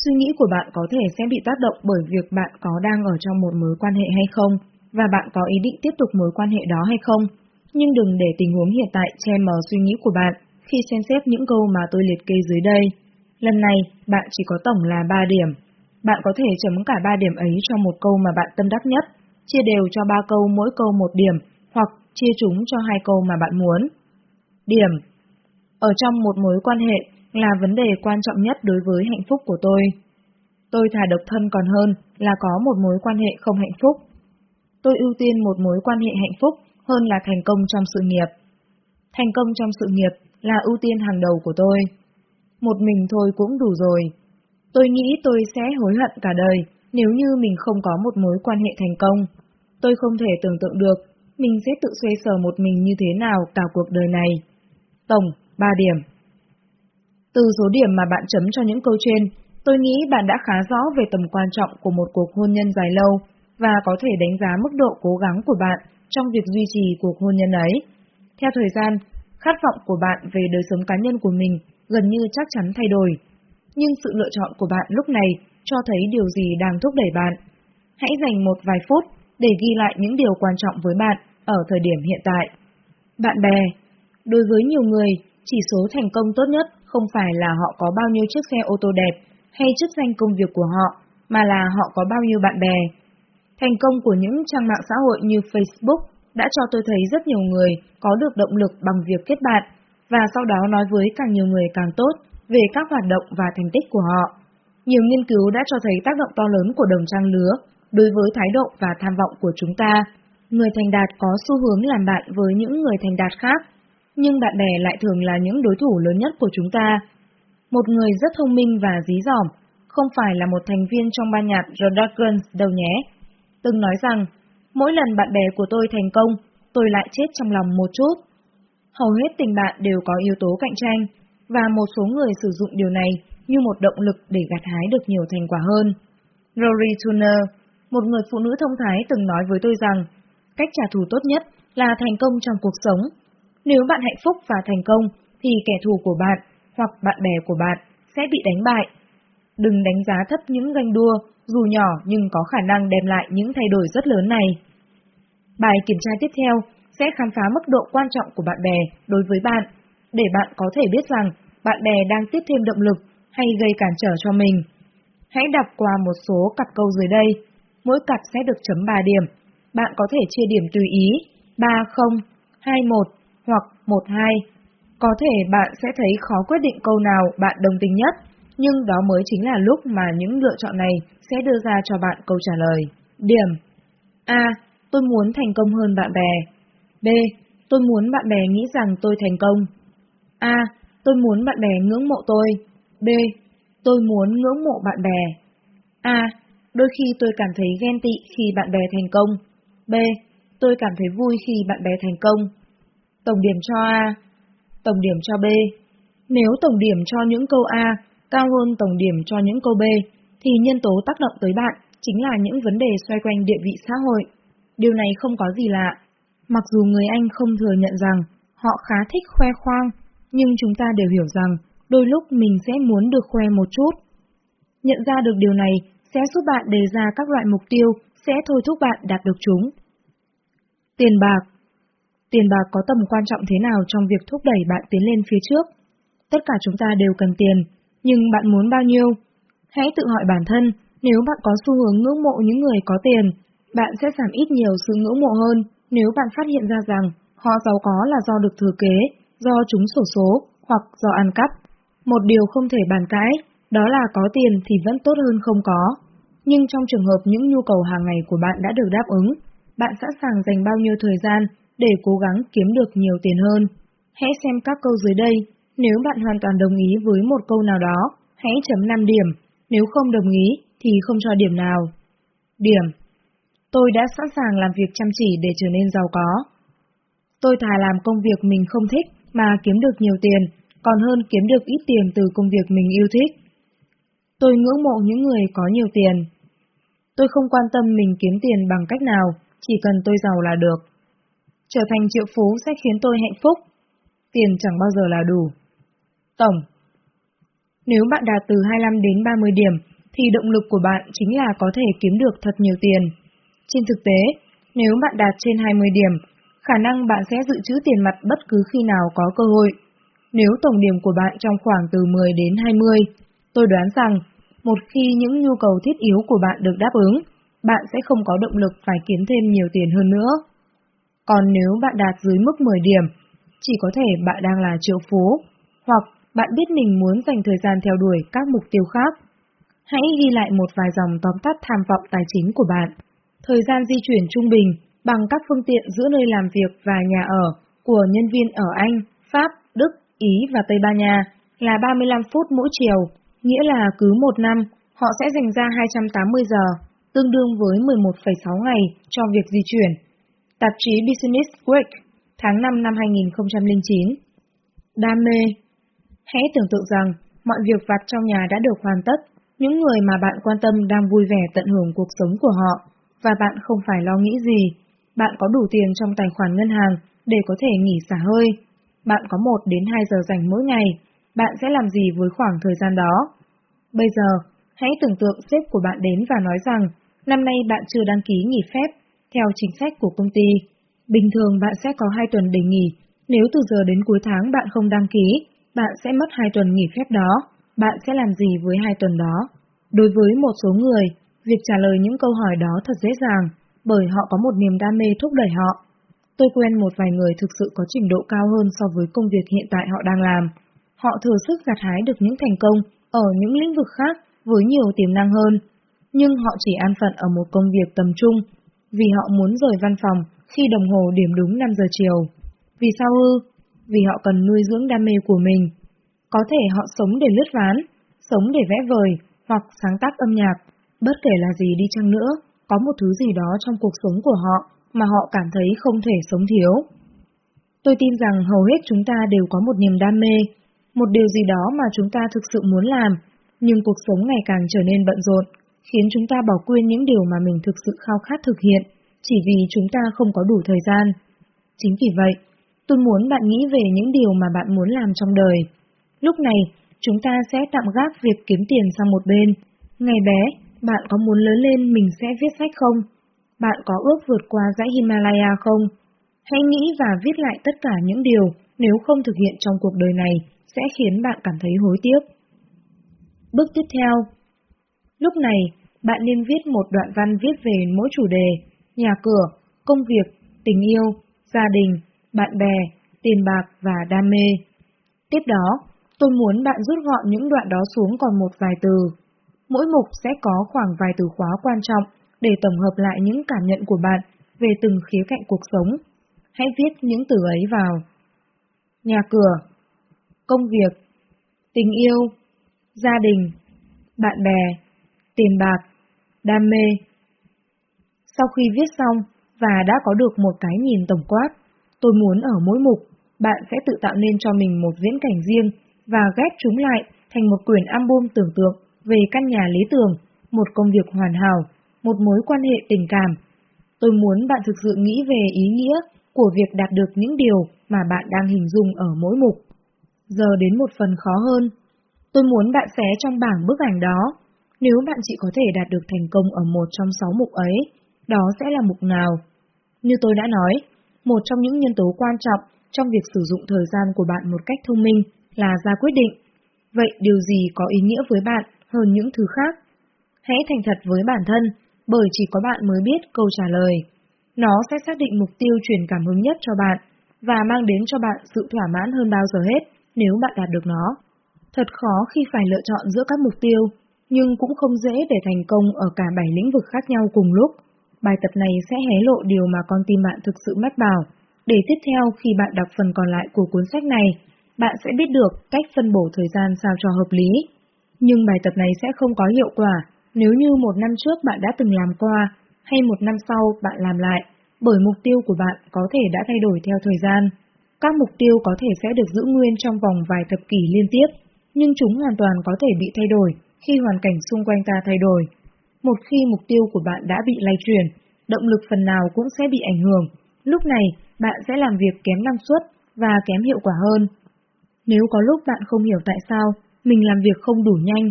Suy nghĩ của bạn có thể sẽ bị tác động bởi việc bạn có đang ở trong một mối quan hệ hay không, và bạn có ý định tiếp tục mối quan hệ đó hay không. Nhưng đừng để tình huống hiện tại che mờ suy nghĩ của bạn khi xem xét những câu mà tôi liệt kê dưới đây. Lần này, bạn chỉ có tổng là 3 điểm. Bạn có thể chấm cả 3 điểm ấy cho một câu mà bạn tâm đắc nhất, chia đều cho 3 câu mỗi câu một điểm, hoặc chia chúng cho hai câu mà bạn muốn. Điểm ở trong một mối quan hệ là vấn đề quan trọng nhất đối với hạnh phúc của tôi. Tôi thà độc thân còn hơn là có một mối quan hệ không hạnh phúc. Tôi ưu tiên một mối quan hệ hạnh phúc hơn là thành công trong sự nghiệp. Thành công trong sự nghiệp là ưu tiên hàng đầu của tôi. Một mình thôi cũng đủ rồi. Tôi nghĩ tôi sẽ hối hận cả đời nếu như mình không có một mối quan hệ thành công. Tôi không thể tưởng tượng được mình sẽ tự xoay sở một mình như thế nào cả cuộc đời này. Tổng, 3 điểm. Từ số điểm mà bạn chấm cho những câu trên, tôi nghĩ bạn đã khá rõ về tầm quan trọng của một cuộc hôn nhân dài lâu và có thể đánh giá mức độ cố gắng của bạn trong việc duy trì cuộc hôn nhân ấy. Theo thời gian, khát vọng của bạn về đời sống cá nhân của mình gần như chắc chắn thay đổi. Nhưng sự lựa chọn của bạn lúc này cho thấy điều gì đang thúc đẩy bạn. Hãy dành một vài phút để ghi lại những điều quan trọng với bạn ở thời điểm hiện tại. Bạn bè Đối với nhiều người, chỉ số thành công tốt nhất không phải là họ có bao nhiêu chiếc xe ô tô đẹp hay chức danh công việc của họ, mà là họ có bao nhiêu bạn bè. Thành công của những trang mạng xã hội như Facebook đã cho tôi thấy rất nhiều người có được động lực bằng việc kết bạn, và sau đó nói với càng nhiều người càng tốt về các hoạt động và thành tích của họ. Nhiều nghiên cứu đã cho thấy tác động to lớn của đồng trang lứa đối với thái độ và tham vọng của chúng ta. Người thành đạt có xu hướng làm bạn với những người thành đạt khác, nhưng bạn bè lại thường là những đối thủ lớn nhất của chúng ta. Một người rất thông minh và dí dỏm, không phải là một thành viên trong ban nhạc The Dragons đâu nhé. Từng nói rằng, mỗi lần bạn bè của tôi thành công, tôi lại chết trong lòng một chút. Hầu hết tình bạn đều có yếu tố cạnh tranh, và một số người sử dụng điều này như một động lực để gặt hái được nhiều thành quả hơn. Rory Turner, một người phụ nữ thông thái từng nói với tôi rằng, cách trả thù tốt nhất là thành công trong cuộc sống. Nếu bạn hạnh phúc và thành công, thì kẻ thù của bạn hoặc bạn bè của bạn sẽ bị đánh bại. Đừng đánh giá thấp những ganh đua, dù nhỏ nhưng có khả năng đem lại những thay đổi rất lớn này. Bài kiểm tra tiếp theo sẽ khám phá mức độ quan trọng của bạn bè đối với bạn, để bạn có thể biết rằng bạn bè đang tiếp thêm động lực hay gây cản trở cho mình. Hãy đọc qua một số cặp câu dưới đây, mỗi cặp sẽ được chấm 3 điểm. Bạn có thể chia điểm tùy ý, 3 0, 2 1 hoặc 1 2. Có thể bạn sẽ thấy khó quyết định câu nào bạn đồng tình nhất, nhưng đó mới chính là lúc mà những lựa chọn này sẽ đưa ra cho bạn câu trả lời. Điểm A. Tôi muốn thành công hơn bạn bè. B. Tôi muốn bạn bè nghĩ rằng tôi thành công. A. Tôi muốn bạn bè ngưỡng mộ tôi. B. Tôi muốn ngưỡng mộ bạn bè. A. Đôi khi tôi cảm thấy ghen tị khi bạn bè thành công. B. Tôi cảm thấy vui khi bạn bè thành công. Tổng điểm cho A. Tổng điểm cho B. Nếu tổng điểm cho những câu A cao hơn tổng điểm cho những câu B, thì nhân tố tác động tới bạn chính là những vấn đề xoay quanh địa vị xã hội. Điều này không có gì lạ. Mặc dù người Anh không thừa nhận rằng họ khá thích khoe khoang, nhưng chúng ta đều hiểu rằng đôi lúc mình sẽ muốn được khoe một chút. Nhận ra được điều này sẽ giúp bạn đề ra các loại mục tiêu sẽ thôi thúc bạn đạt được chúng. Tiền bạc Tiền bạc có tầm quan trọng thế nào trong việc thúc đẩy bạn tiến lên phía trước? Tất cả chúng ta đều cần tiền, nhưng bạn muốn bao nhiêu? Hãy tự hỏi bản thân, nếu bạn có xu hướng ngưỡng mộ những người có tiền, bạn sẽ giảm ít nhiều sự ngưỡng mộ hơn nếu bạn phát hiện ra rằng họ giàu có là do được thừa kế, do chúng sổ số hoặc do ăn cắp. Một điều không thể bàn cãi, đó là có tiền thì vẫn tốt hơn không có. Nhưng trong trường hợp những nhu cầu hàng ngày của bạn đã được đáp ứng, bạn sẵn sàng dành bao nhiêu thời gian để cố gắng kiếm được nhiều tiền hơn. Hãy xem các câu dưới đây, nếu bạn hoàn toàn đồng ý với một câu nào đó, hãy chấm 5 điểm, nếu không đồng ý thì không cho điểm nào. Điểm Tôi đã sẵn sàng làm việc chăm chỉ để trở nên giàu có. Tôi thà làm công việc mình không thích mà kiếm được nhiều tiền, còn hơn kiếm được ít tiền từ công việc mình yêu thích. Tôi ngưỡng mộ những người có nhiều tiền. Tôi không quan tâm mình kiếm tiền bằng cách nào, chỉ cần tôi giàu là được. Trở thành triệu phú sẽ khiến tôi hạnh phúc. Tiền chẳng bao giờ là đủ. Tổng Nếu bạn đạt từ 25 đến 30 điểm, thì động lực của bạn chính là có thể kiếm được thật nhiều tiền. Trên thực tế, nếu bạn đạt trên 20 điểm, khả năng bạn sẽ dự trữ tiền mặt bất cứ khi nào có cơ hội. Nếu tổng điểm của bạn trong khoảng từ 10 đến 20, tôi đoán rằng, một khi những nhu cầu thiết yếu của bạn được đáp ứng, bạn sẽ không có động lực phải kiếm thêm nhiều tiền hơn nữa. Còn nếu bạn đạt dưới mức 10 điểm, chỉ có thể bạn đang là triệu phú, hoặc bạn biết mình muốn dành thời gian theo đuổi các mục tiêu khác. Hãy ghi lại một vài dòng tóm tắt tham vọng tài chính của bạn. Thời gian di chuyển trung bình bằng các phương tiện giữa nơi làm việc và nhà ở của nhân viên ở Anh, Pháp, Đức, Ý và Tây Ban Nha là 35 phút mỗi chiều, nghĩa là cứ một năm họ sẽ dành ra 280 giờ, tương đương với 11,6 ngày cho việc di chuyển. Tạp chí Business Week, tháng 5 năm 2009 Đam mê Hãy tưởng tượng rằng mọi việc vặt trong nhà đã được hoàn tất, những người mà bạn quan tâm đang vui vẻ tận hưởng cuộc sống của họ, và bạn không phải lo nghĩ gì. Bạn có đủ tiền trong tài khoản ngân hàng để có thể nghỉ xả hơi. Bạn có 1 đến 2 giờ rảnh mỗi ngày, bạn sẽ làm gì với khoảng thời gian đó? Bây giờ, hãy tưởng tượng sếp của bạn đến và nói rằng, năm nay bạn chưa đăng ký nghỉ phép, theo chính sách của công ty. Bình thường bạn sẽ có 2 tuần để nghỉ, nếu từ giờ đến cuối tháng bạn không đăng ký, bạn sẽ mất 2 tuần nghỉ phép đó. Bạn sẽ làm gì với 2 tuần đó? Đối với một số người, việc trả lời những câu hỏi đó thật dễ dàng, bởi họ có một niềm đam mê thúc đẩy họ. Tôi quen một vài người thực sự có trình độ cao hơn so với công việc hiện tại họ đang làm. Họ thừa sức gặt hái được những thành công ở những lĩnh vực khác với nhiều tiềm năng hơn, nhưng họ chỉ an phận ở một công việc tầm trung, vì họ muốn rời văn phòng khi đồng hồ điểm đúng 5 giờ chiều. Vì sao ư? Vì họ cần nuôi dưỡng đam mê của mình. Có thể họ sống để lướt ván, sống để vẽ vời hoặc sáng tác âm nhạc, bất kể là gì đi chăng nữa, có một thứ gì đó trong cuộc sống của họ mà họ cảm thấy không thể sống thiếu. Tôi tin rằng hầu hết chúng ta đều có một niềm đam mê, một điều gì đó mà chúng ta thực sự muốn làm, nhưng cuộc sống ngày càng trở nên bận rộn, khiến chúng ta bỏ quên những điều mà mình thực sự khao khát thực hiện, chỉ vì chúng ta không có đủ thời gian. Chính vì vậy, tôi muốn bạn nghĩ về những điều mà bạn muốn làm trong đời. Lúc này, chúng ta sẽ tạm gác việc kiếm tiền sang một bên. Ngày bé, bạn có muốn lớn lên mình sẽ viết sách không? Bạn có ước vượt qua dãy Himalaya không? Hãy nghĩ và viết lại tất cả những điều nếu không thực hiện trong cuộc đời này sẽ khiến bạn cảm thấy hối tiếc. Bước tiếp theo Lúc này, bạn nên viết một đoạn văn viết về mỗi chủ đề, nhà cửa, công việc, tình yêu, gia đình, bạn bè, tiền bạc và đam mê. Tiếp đó, tôi muốn bạn rút gọn những đoạn đó xuống còn một vài từ. Mỗi mục sẽ có khoảng vài từ khóa quan trọng để tổng hợp lại những cảm nhận của bạn về từng khía cạnh cuộc sống. Hãy viết những từ ấy vào. Nhà cửa, công việc, tình yêu, gia đình, bạn bè, tiền bạc, đam mê. Sau khi viết xong và đã có được một cái nhìn tổng quát, tôi muốn ở mỗi mục, bạn sẽ tự tạo nên cho mình một viễn cảnh riêng và ghép chúng lại thành một quyển album tưởng tượng về căn nhà lý tưởng, một công việc hoàn hảo, một mối quan hệ tình cảm. Tôi muốn bạn thực sự nghĩ về ý nghĩa của việc đạt được những điều mà bạn đang hình dung ở mỗi mục. Giờ đến một phần khó hơn. Tôi muốn bạn xé trong bảng bức ảnh đó. Nếu bạn chỉ có thể đạt được thành công ở một trong sáu mục ấy, đó sẽ là mục nào? Như tôi đã nói, một trong những nhân tố quan trọng trong việc sử dụng thời gian của bạn một cách thông minh là ra quyết định. Vậy điều gì có ý nghĩa với bạn hơn những thứ khác? Hãy thành thật với bản thân, bởi chỉ có bạn mới biết câu trả lời. Nó sẽ xác định mục tiêu truyền cảm hứng nhất cho bạn và mang đến cho bạn sự thỏa mãn hơn bao giờ hết nếu bạn đạt được nó. Thật khó khi phải lựa chọn giữa các mục tiêu, nhưng cũng không dễ để thành công ở cả bảy lĩnh vực khác nhau cùng lúc. Bài tập này sẽ hé lộ điều mà con tim bạn thực sự mách bảo. Để tiếp theo khi bạn đọc phần còn lại của cuốn sách này, bạn sẽ biết được cách phân bổ thời gian sao cho hợp lý. Nhưng bài tập này sẽ không có hiệu quả nếu như một năm trước bạn đã từng làm qua, hay một năm sau bạn làm lại, bởi mục tiêu của bạn có thể đã thay đổi theo thời gian. Các mục tiêu có thể sẽ được giữ nguyên trong vòng vài thập kỷ liên tiếp, nhưng chúng hoàn toàn có thể bị thay đổi khi hoàn cảnh xung quanh ta thay đổi. Một khi mục tiêu của bạn đã bị lay chuyển, động lực phần nào cũng sẽ bị ảnh hưởng. Lúc này, bạn sẽ làm việc kém năng suất và kém hiệu quả hơn. Nếu có lúc bạn không hiểu tại sao mình làm việc không đủ nhanh,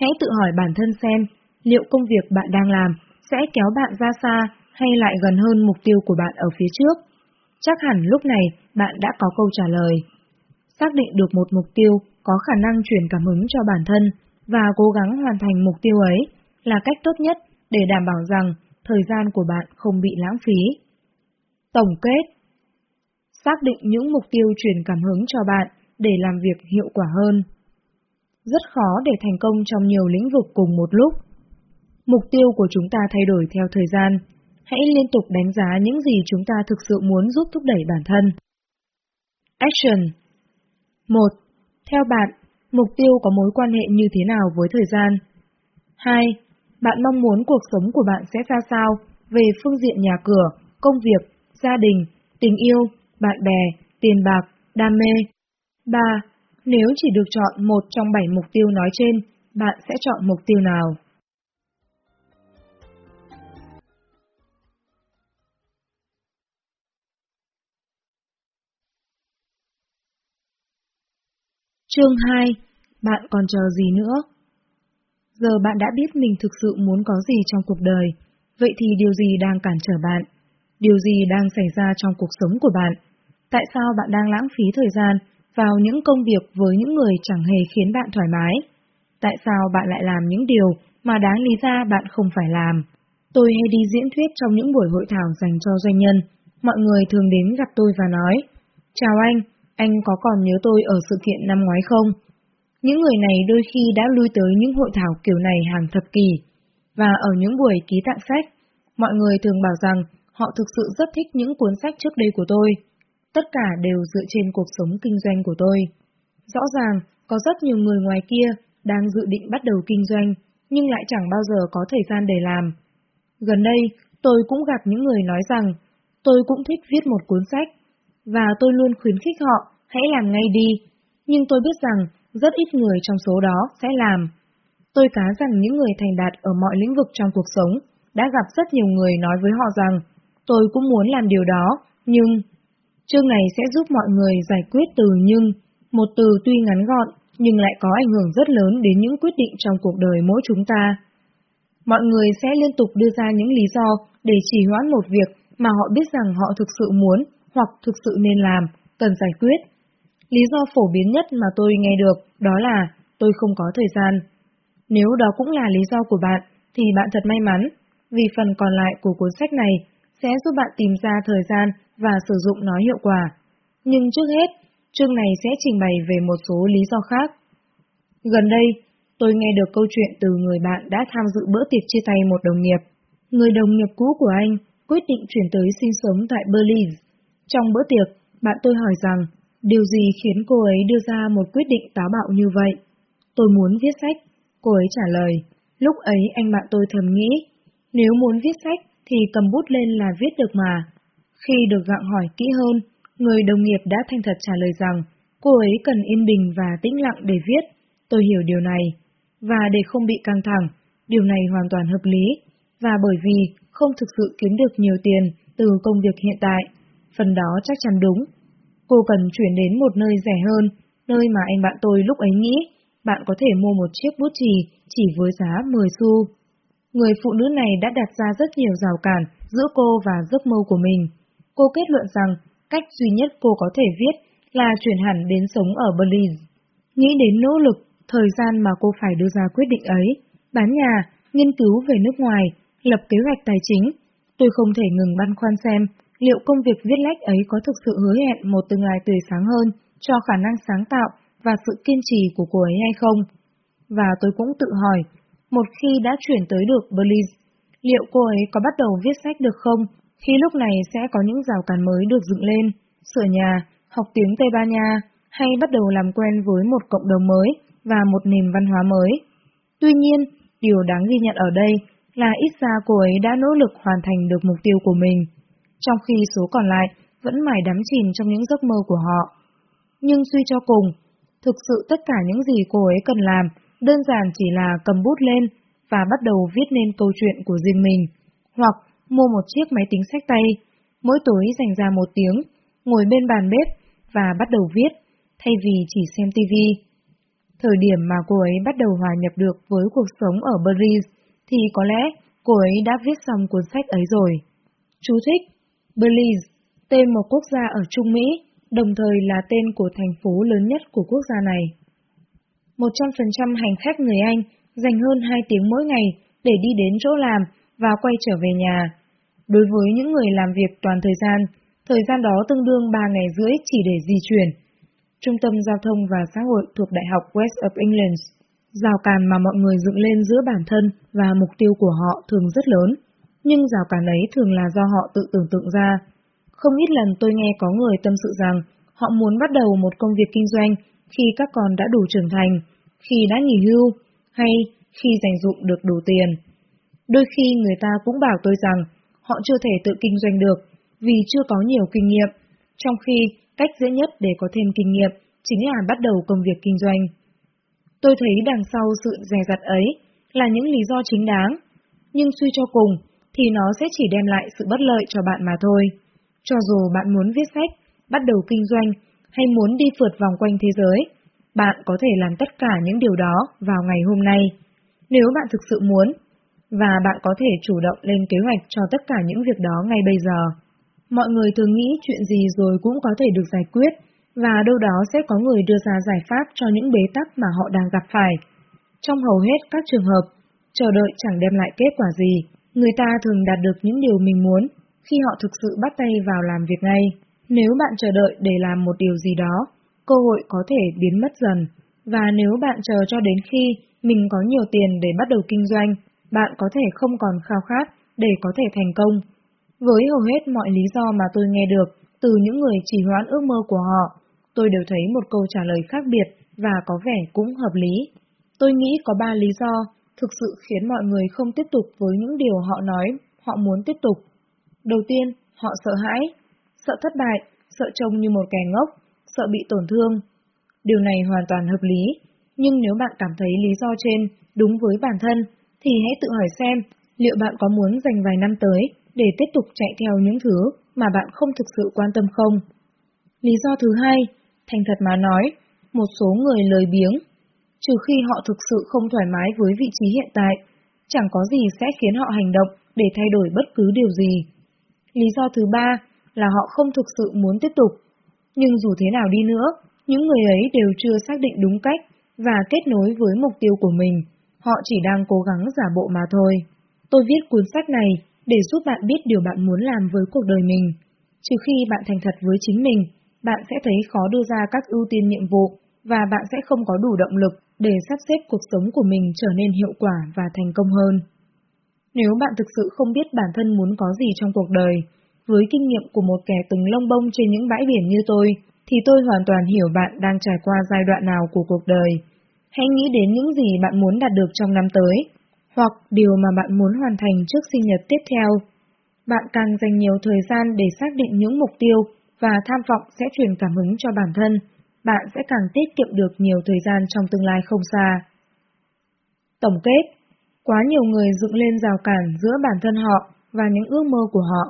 hãy tự hỏi bản thân xem liệu công việc bạn đang làm sẽ kéo bạn ra xa hay lại gần hơn mục tiêu của bạn ở phía trước. Chắc hẳn lúc này bạn đã có câu trả lời. Xác định được một mục tiêu có khả năng truyền cảm hứng cho bản thân và cố gắng hoàn thành mục tiêu ấy là cách tốt nhất để đảm bảo rằng thời gian của bạn không bị lãng phí. Tổng kết Xác định những mục tiêu truyền cảm hứng cho bạn để làm việc hiệu quả hơn. Rất khó để thành công trong nhiều lĩnh vực cùng một lúc. Mục tiêu của chúng ta thay đổi theo thời gian. Hãy liên tục đánh giá những gì chúng ta thực sự muốn giúp thúc đẩy bản thân. Action 1. Theo bạn, mục tiêu có mối quan hệ như thế nào với thời gian? 2. Bạn mong muốn cuộc sống của bạn sẽ ra sao về phương diện nhà cửa, công việc, gia đình, tình yêu, bạn bè, tiền bạc, đam mê? 3. Nếu chỉ được chọn một trong bảy mục tiêu nói trên, bạn sẽ chọn mục tiêu nào? Chương 2 Bạn còn chờ gì nữa? Giờ bạn đã biết mình thực sự muốn có gì trong cuộc đời, vậy thì điều gì đang cản trở bạn? Điều gì đang xảy ra trong cuộc sống của bạn? Tại sao bạn đang lãng phí thời gian vào những công việc với những người chẳng hề khiến bạn thoải mái? Tại sao bạn lại làm những điều mà đáng lý ra bạn không phải làm? Tôi hay đi diễn thuyết trong những buổi hội thảo dành cho doanh nhân. Mọi người thường đến gặp tôi và nói, Chào anh, anh có còn nhớ tôi ở sự kiện năm ngoái không? Những người này đôi khi đã lui tới những hội thảo kiểu này hàng thập kỷ, và ở những buổi ký tặng sách, mọi người thường bảo rằng họ thực sự rất thích những cuốn sách trước đây của tôi. Tất cả đều dựa trên cuộc sống kinh doanh của tôi. Rõ ràng, có rất nhiều người ngoài kia đang dự định bắt đầu kinh doanh, nhưng lại chẳng bao giờ có thời gian để làm. Gần đây, tôi cũng gặp những người nói rằng, tôi cũng thích viết một cuốn sách, và tôi luôn khuyến khích họ hãy làm ngay đi, nhưng tôi biết rằng rất ít người trong số đó sẽ làm. Tôi cá rằng những người thành đạt ở mọi lĩnh vực trong cuộc sống đã gặp rất nhiều người nói với họ rằng tôi cũng muốn làm điều đó, nhưng... Chương này sẽ giúp mọi người giải quyết từ nhưng, một từ tuy ngắn gọn nhưng lại có ảnh hưởng rất lớn đến những quyết định trong cuộc đời mỗi chúng ta. Mọi người sẽ liên tục đưa ra những lý do để trì hoãn một việc mà họ biết rằng họ thực sự muốn hoặc thực sự nên làm, cần giải quyết. Lý do phổ biến nhất mà tôi nghe được đó là tôi không có thời gian. Nếu đó cũng là lý do của bạn, thì bạn thật may mắn, vì phần còn lại của cuốn sách này sẽ giúp bạn tìm ra thời gian và sử dụng nó hiệu quả. Nhưng trước hết, chương này sẽ trình bày về một số lý do khác. Gần đây, tôi nghe được câu chuyện từ người bạn đã tham dự bữa tiệc chia tay một đồng nghiệp. Người đồng nghiệp cũ của anh quyết định chuyển tới sinh sống tại Berlin. Trong bữa tiệc, bạn tôi hỏi rằng Điều gì khiến cô ấy đưa ra một quyết định táo bạo như vậy? Tôi muốn viết sách. Cô ấy trả lời. Lúc ấy anh bạn tôi thầm nghĩ, nếu muốn viết sách thì cầm bút lên là viết được mà. Khi được gặng hỏi kỹ hơn, người đồng nghiệp đã thành thật trả lời rằng cô ấy cần yên bình và tĩnh lặng để viết. Tôi hiểu điều này. Và để không bị căng thẳng, điều này hoàn toàn hợp lý. Và bởi vì không thực sự kiếm được nhiều tiền từ công việc hiện tại, phần đó chắc chắn đúng. Cô cần chuyển đến một nơi rẻ hơn, nơi mà anh bạn tôi lúc ấy nghĩ, bạn có thể mua một chiếc bút chì chỉ với giá 10 xu. Người phụ nữ này đã đặt ra rất nhiều rào cản giữa cô và giấc mơ của mình. Cô kết luận rằng cách duy nhất cô có thể viết là chuyển hẳn đến sống ở Berlin. Nghĩ đến nỗ lực, thời gian mà cô phải đưa ra quyết định ấy, bán nhà, nghiên cứu về nước ngoài, lập kế hoạch tài chính, tôi không thể ngừng băn khoăn xem liệu công việc viết lách ấy có thực sự hứa hẹn một tương lai tươi sáng hơn cho khả năng sáng tạo và sự kiên trì của cô ấy hay không. Và tôi cũng tự hỏi, một khi đã chuyển tới được Belize, liệu cô ấy có bắt đầu viết sách được không, khi lúc này sẽ có những rào cản mới được dựng lên, sửa nhà, học tiếng Tây Ban Nha, hay bắt đầu làm quen với một cộng đồng mới và một nền văn hóa mới. Tuy nhiên, điều đáng ghi nhận ở đây là ít ra cô ấy đã nỗ lực hoàn thành được mục tiêu của mình, trong khi số còn lại vẫn mải đắm chìm trong những giấc mơ của họ. Nhưng suy cho cùng, thực sự tất cả những gì cô ấy cần làm đơn giản chỉ là cầm bút lên và bắt đầu viết nên câu chuyện của riêng mình, hoặc mua một chiếc máy tính sách tay, mỗi tối dành ra một tiếng, ngồi bên bàn bếp và bắt đầu viết, thay vì chỉ xem TV. Thời điểm mà cô ấy bắt đầu hòa nhập được với cuộc sống ở Paris, thì có lẽ cô ấy đã viết xong cuốn sách ấy rồi. Chú thích Belize, tên một quốc gia ở Trung Mỹ, đồng thời là tên của thành phố lớn nhất của quốc gia này. 100% hành khách người Anh dành hơn 2 tiếng mỗi ngày để đi đến chỗ làm và quay trở về nhà. Đối với những người làm việc toàn thời gian, thời gian đó tương đương 3 ngày rưỡi chỉ để di chuyển. Trung tâm Giao thông và Xã hội thuộc Đại học West of England, rào cản mà mọi người dựng lên giữa bản thân và mục tiêu của họ thường rất lớn, nhưng rào cản ấy thường là do họ tự tưởng tượng ra. Không ít lần tôi nghe có người tâm sự rằng họ muốn bắt đầu một công việc kinh doanh khi các con đã đủ trưởng thành, khi đã nghỉ hưu, hay khi dành dụng được đủ tiền. Đôi khi người ta cũng bảo tôi rằng họ chưa thể tự kinh doanh được vì chưa có nhiều kinh nghiệm, trong khi cách dễ nhất để có thêm kinh nghiệm chính là bắt đầu công việc kinh doanh. Tôi thấy đằng sau sự dè dặt ấy là những lý do chính đáng, nhưng suy cho cùng thì nó sẽ chỉ đem lại sự bất lợi cho bạn mà thôi. Cho dù bạn muốn viết sách, bắt đầu kinh doanh hay muốn đi phượt vòng quanh thế giới, bạn có thể làm tất cả những điều đó vào ngày hôm nay, nếu bạn thực sự muốn, và bạn có thể chủ động lên kế hoạch cho tất cả những việc đó ngay bây giờ. Mọi người thường nghĩ chuyện gì rồi cũng có thể được giải quyết, và đâu đó sẽ có người đưa ra giải pháp cho những bế tắc mà họ đang gặp phải. Trong hầu hết các trường hợp, chờ đợi chẳng đem lại kết quả gì, người ta thường đạt được những điều mình muốn khi họ thực sự bắt tay vào làm việc ngay. Nếu bạn chờ đợi để làm một điều gì đó, cơ hội có thể biến mất dần, và nếu bạn chờ cho đến khi mình có nhiều tiền để bắt đầu kinh doanh, bạn có thể không còn khao khát để có thể thành công. Với hầu hết mọi lý do mà tôi nghe được từ những người chỉ hoãn ước mơ của họ, tôi đều thấy một câu trả lời khác biệt và có vẻ cũng hợp lý. Tôi nghĩ có ba lý do thực sự khiến mọi người không tiếp tục với những điều họ nói họ muốn tiếp tục. Đầu tiên, họ sợ hãi, sợ thất bại, sợ trông như một kẻ ngốc, sợ bị tổn thương. Điều này hoàn toàn hợp lý, nhưng nếu bạn cảm thấy lý do trên đúng với bản thân, thì hãy tự hỏi xem liệu bạn có muốn dành vài năm tới để tiếp tục chạy theo những thứ mà bạn không thực sự quan tâm không. Lý do thứ hai, thành thật mà nói, một số người lời biếng, trừ khi họ thực sự không thoải mái với vị trí hiện tại, chẳng có gì sẽ khiến họ hành động để thay đổi bất cứ điều gì. Lý do thứ ba là họ không thực sự muốn tiếp tục, nhưng dù thế nào đi nữa, những người ấy đều chưa xác định đúng cách và kết nối với mục tiêu của mình, họ chỉ đang cố gắng giả bộ mà thôi. Tôi viết cuốn sách này để giúp bạn biết điều bạn muốn làm với cuộc đời mình. Trừ khi bạn thành thật với chính mình, bạn sẽ thấy khó đưa ra các ưu tiên nhiệm vụ và bạn sẽ không có đủ động lực để sắp xếp cuộc sống của mình trở nên hiệu quả và thành công hơn. Nếu bạn thực sự không biết bản thân muốn có gì trong cuộc đời, với kinh nghiệm của một kẻ từng lông bông trên những bãi biển như tôi, thì tôi hoàn toàn hiểu bạn đang trải qua giai đoạn nào của cuộc đời. Hãy nghĩ đến những gì bạn muốn đạt được trong năm tới, hoặc điều mà bạn muốn hoàn thành trước sinh nhật tiếp theo. Bạn càng dành nhiều thời gian để xác định những mục tiêu và tham vọng sẽ truyền cảm hứng cho bản thân, bạn sẽ càng tiết kiệm được nhiều thời gian trong tương lai không xa. Tổng kết Quá nhiều người dựng lên rào cản giữa bản thân họ và những ước mơ của họ.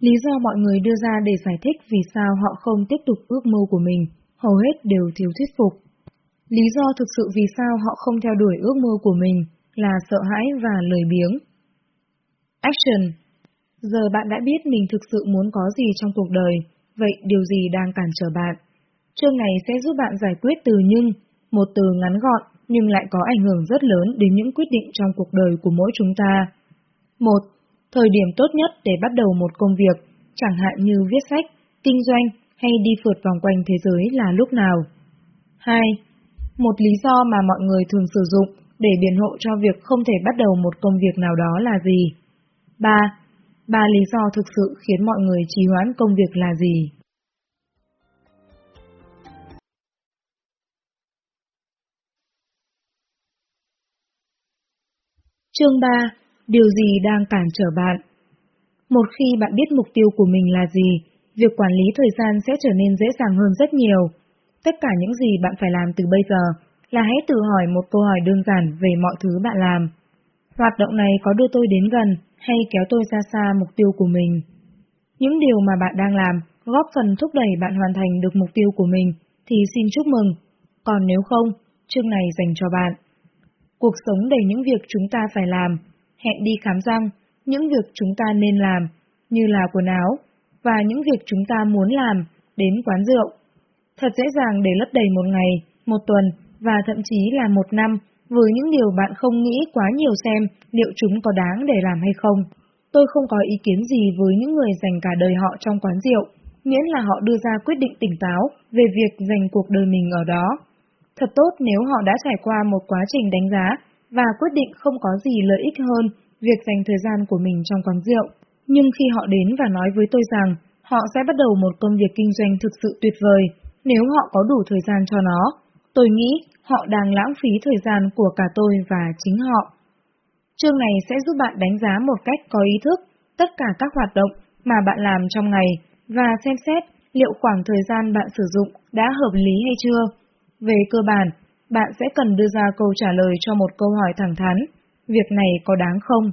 Lý do mọi người đưa ra để giải thích vì sao họ không tiếp tục ước mơ của mình, hầu hết đều thiếu thuyết phục. Lý do thực sự vì sao họ không theo đuổi ước mơ của mình là sợ hãi và lười biếng. Action Giờ bạn đã biết mình thực sự muốn có gì trong cuộc đời, vậy điều gì đang cản trở bạn? Chương này sẽ giúp bạn giải quyết từ nhưng, một từ ngắn gọn nhưng lại có ảnh hưởng rất lớn đến những quyết định trong cuộc đời của mỗi chúng ta. 1. Thời điểm tốt nhất để bắt đầu một công việc, chẳng hạn như viết sách, kinh doanh hay đi phượt vòng quanh thế giới là lúc nào. 2. Một lý do mà mọi người thường sử dụng để biện hộ cho việc không thể bắt đầu một công việc nào đó là gì? 3. Ba lý do thực sự khiến mọi người trì hoãn công việc là gì? Chương 3. Điều gì đang cản trở bạn? Một khi bạn biết mục tiêu của mình là gì, việc quản lý thời gian sẽ trở nên dễ dàng hơn rất nhiều. Tất cả những gì bạn phải làm từ bây giờ là hãy tự hỏi một câu hỏi đơn giản về mọi thứ bạn làm. Hoạt động này có đưa tôi đến gần hay kéo tôi ra xa mục tiêu của mình? Những điều mà bạn đang làm góp phần thúc đẩy bạn hoàn thành được mục tiêu của mình thì xin chúc mừng. Còn nếu không, chương này dành cho bạn. Cuộc sống đầy những việc chúng ta phải làm, hẹn đi khám răng, những việc chúng ta nên làm, như là quần áo, và những việc chúng ta muốn làm, đến quán rượu. Thật dễ dàng để lấp đầy một ngày, một tuần và thậm chí là một năm với những điều bạn không nghĩ quá nhiều xem liệu chúng có đáng để làm hay không. Tôi không có ý kiến gì với những người dành cả đời họ trong quán rượu, miễn là họ đưa ra quyết định tỉnh táo về việc dành cuộc đời mình ở đó. Thật tốt nếu họ đã trải qua một quá trình đánh giá và quyết định không có gì lợi ích hơn việc dành thời gian của mình trong quán rượu. Nhưng khi họ đến và nói với tôi rằng họ sẽ bắt đầu một công việc kinh doanh thực sự tuyệt vời nếu họ có đủ thời gian cho nó, tôi nghĩ họ đang lãng phí thời gian của cả tôi và chính họ. Chương này sẽ giúp bạn đánh giá một cách có ý thức tất cả các hoạt động mà bạn làm trong ngày và xem xét liệu khoảng thời gian bạn sử dụng đã hợp lý hay chưa. Về cơ bản, bạn sẽ cần đưa ra câu trả lời cho một câu hỏi thẳng thắn, việc này có đáng không?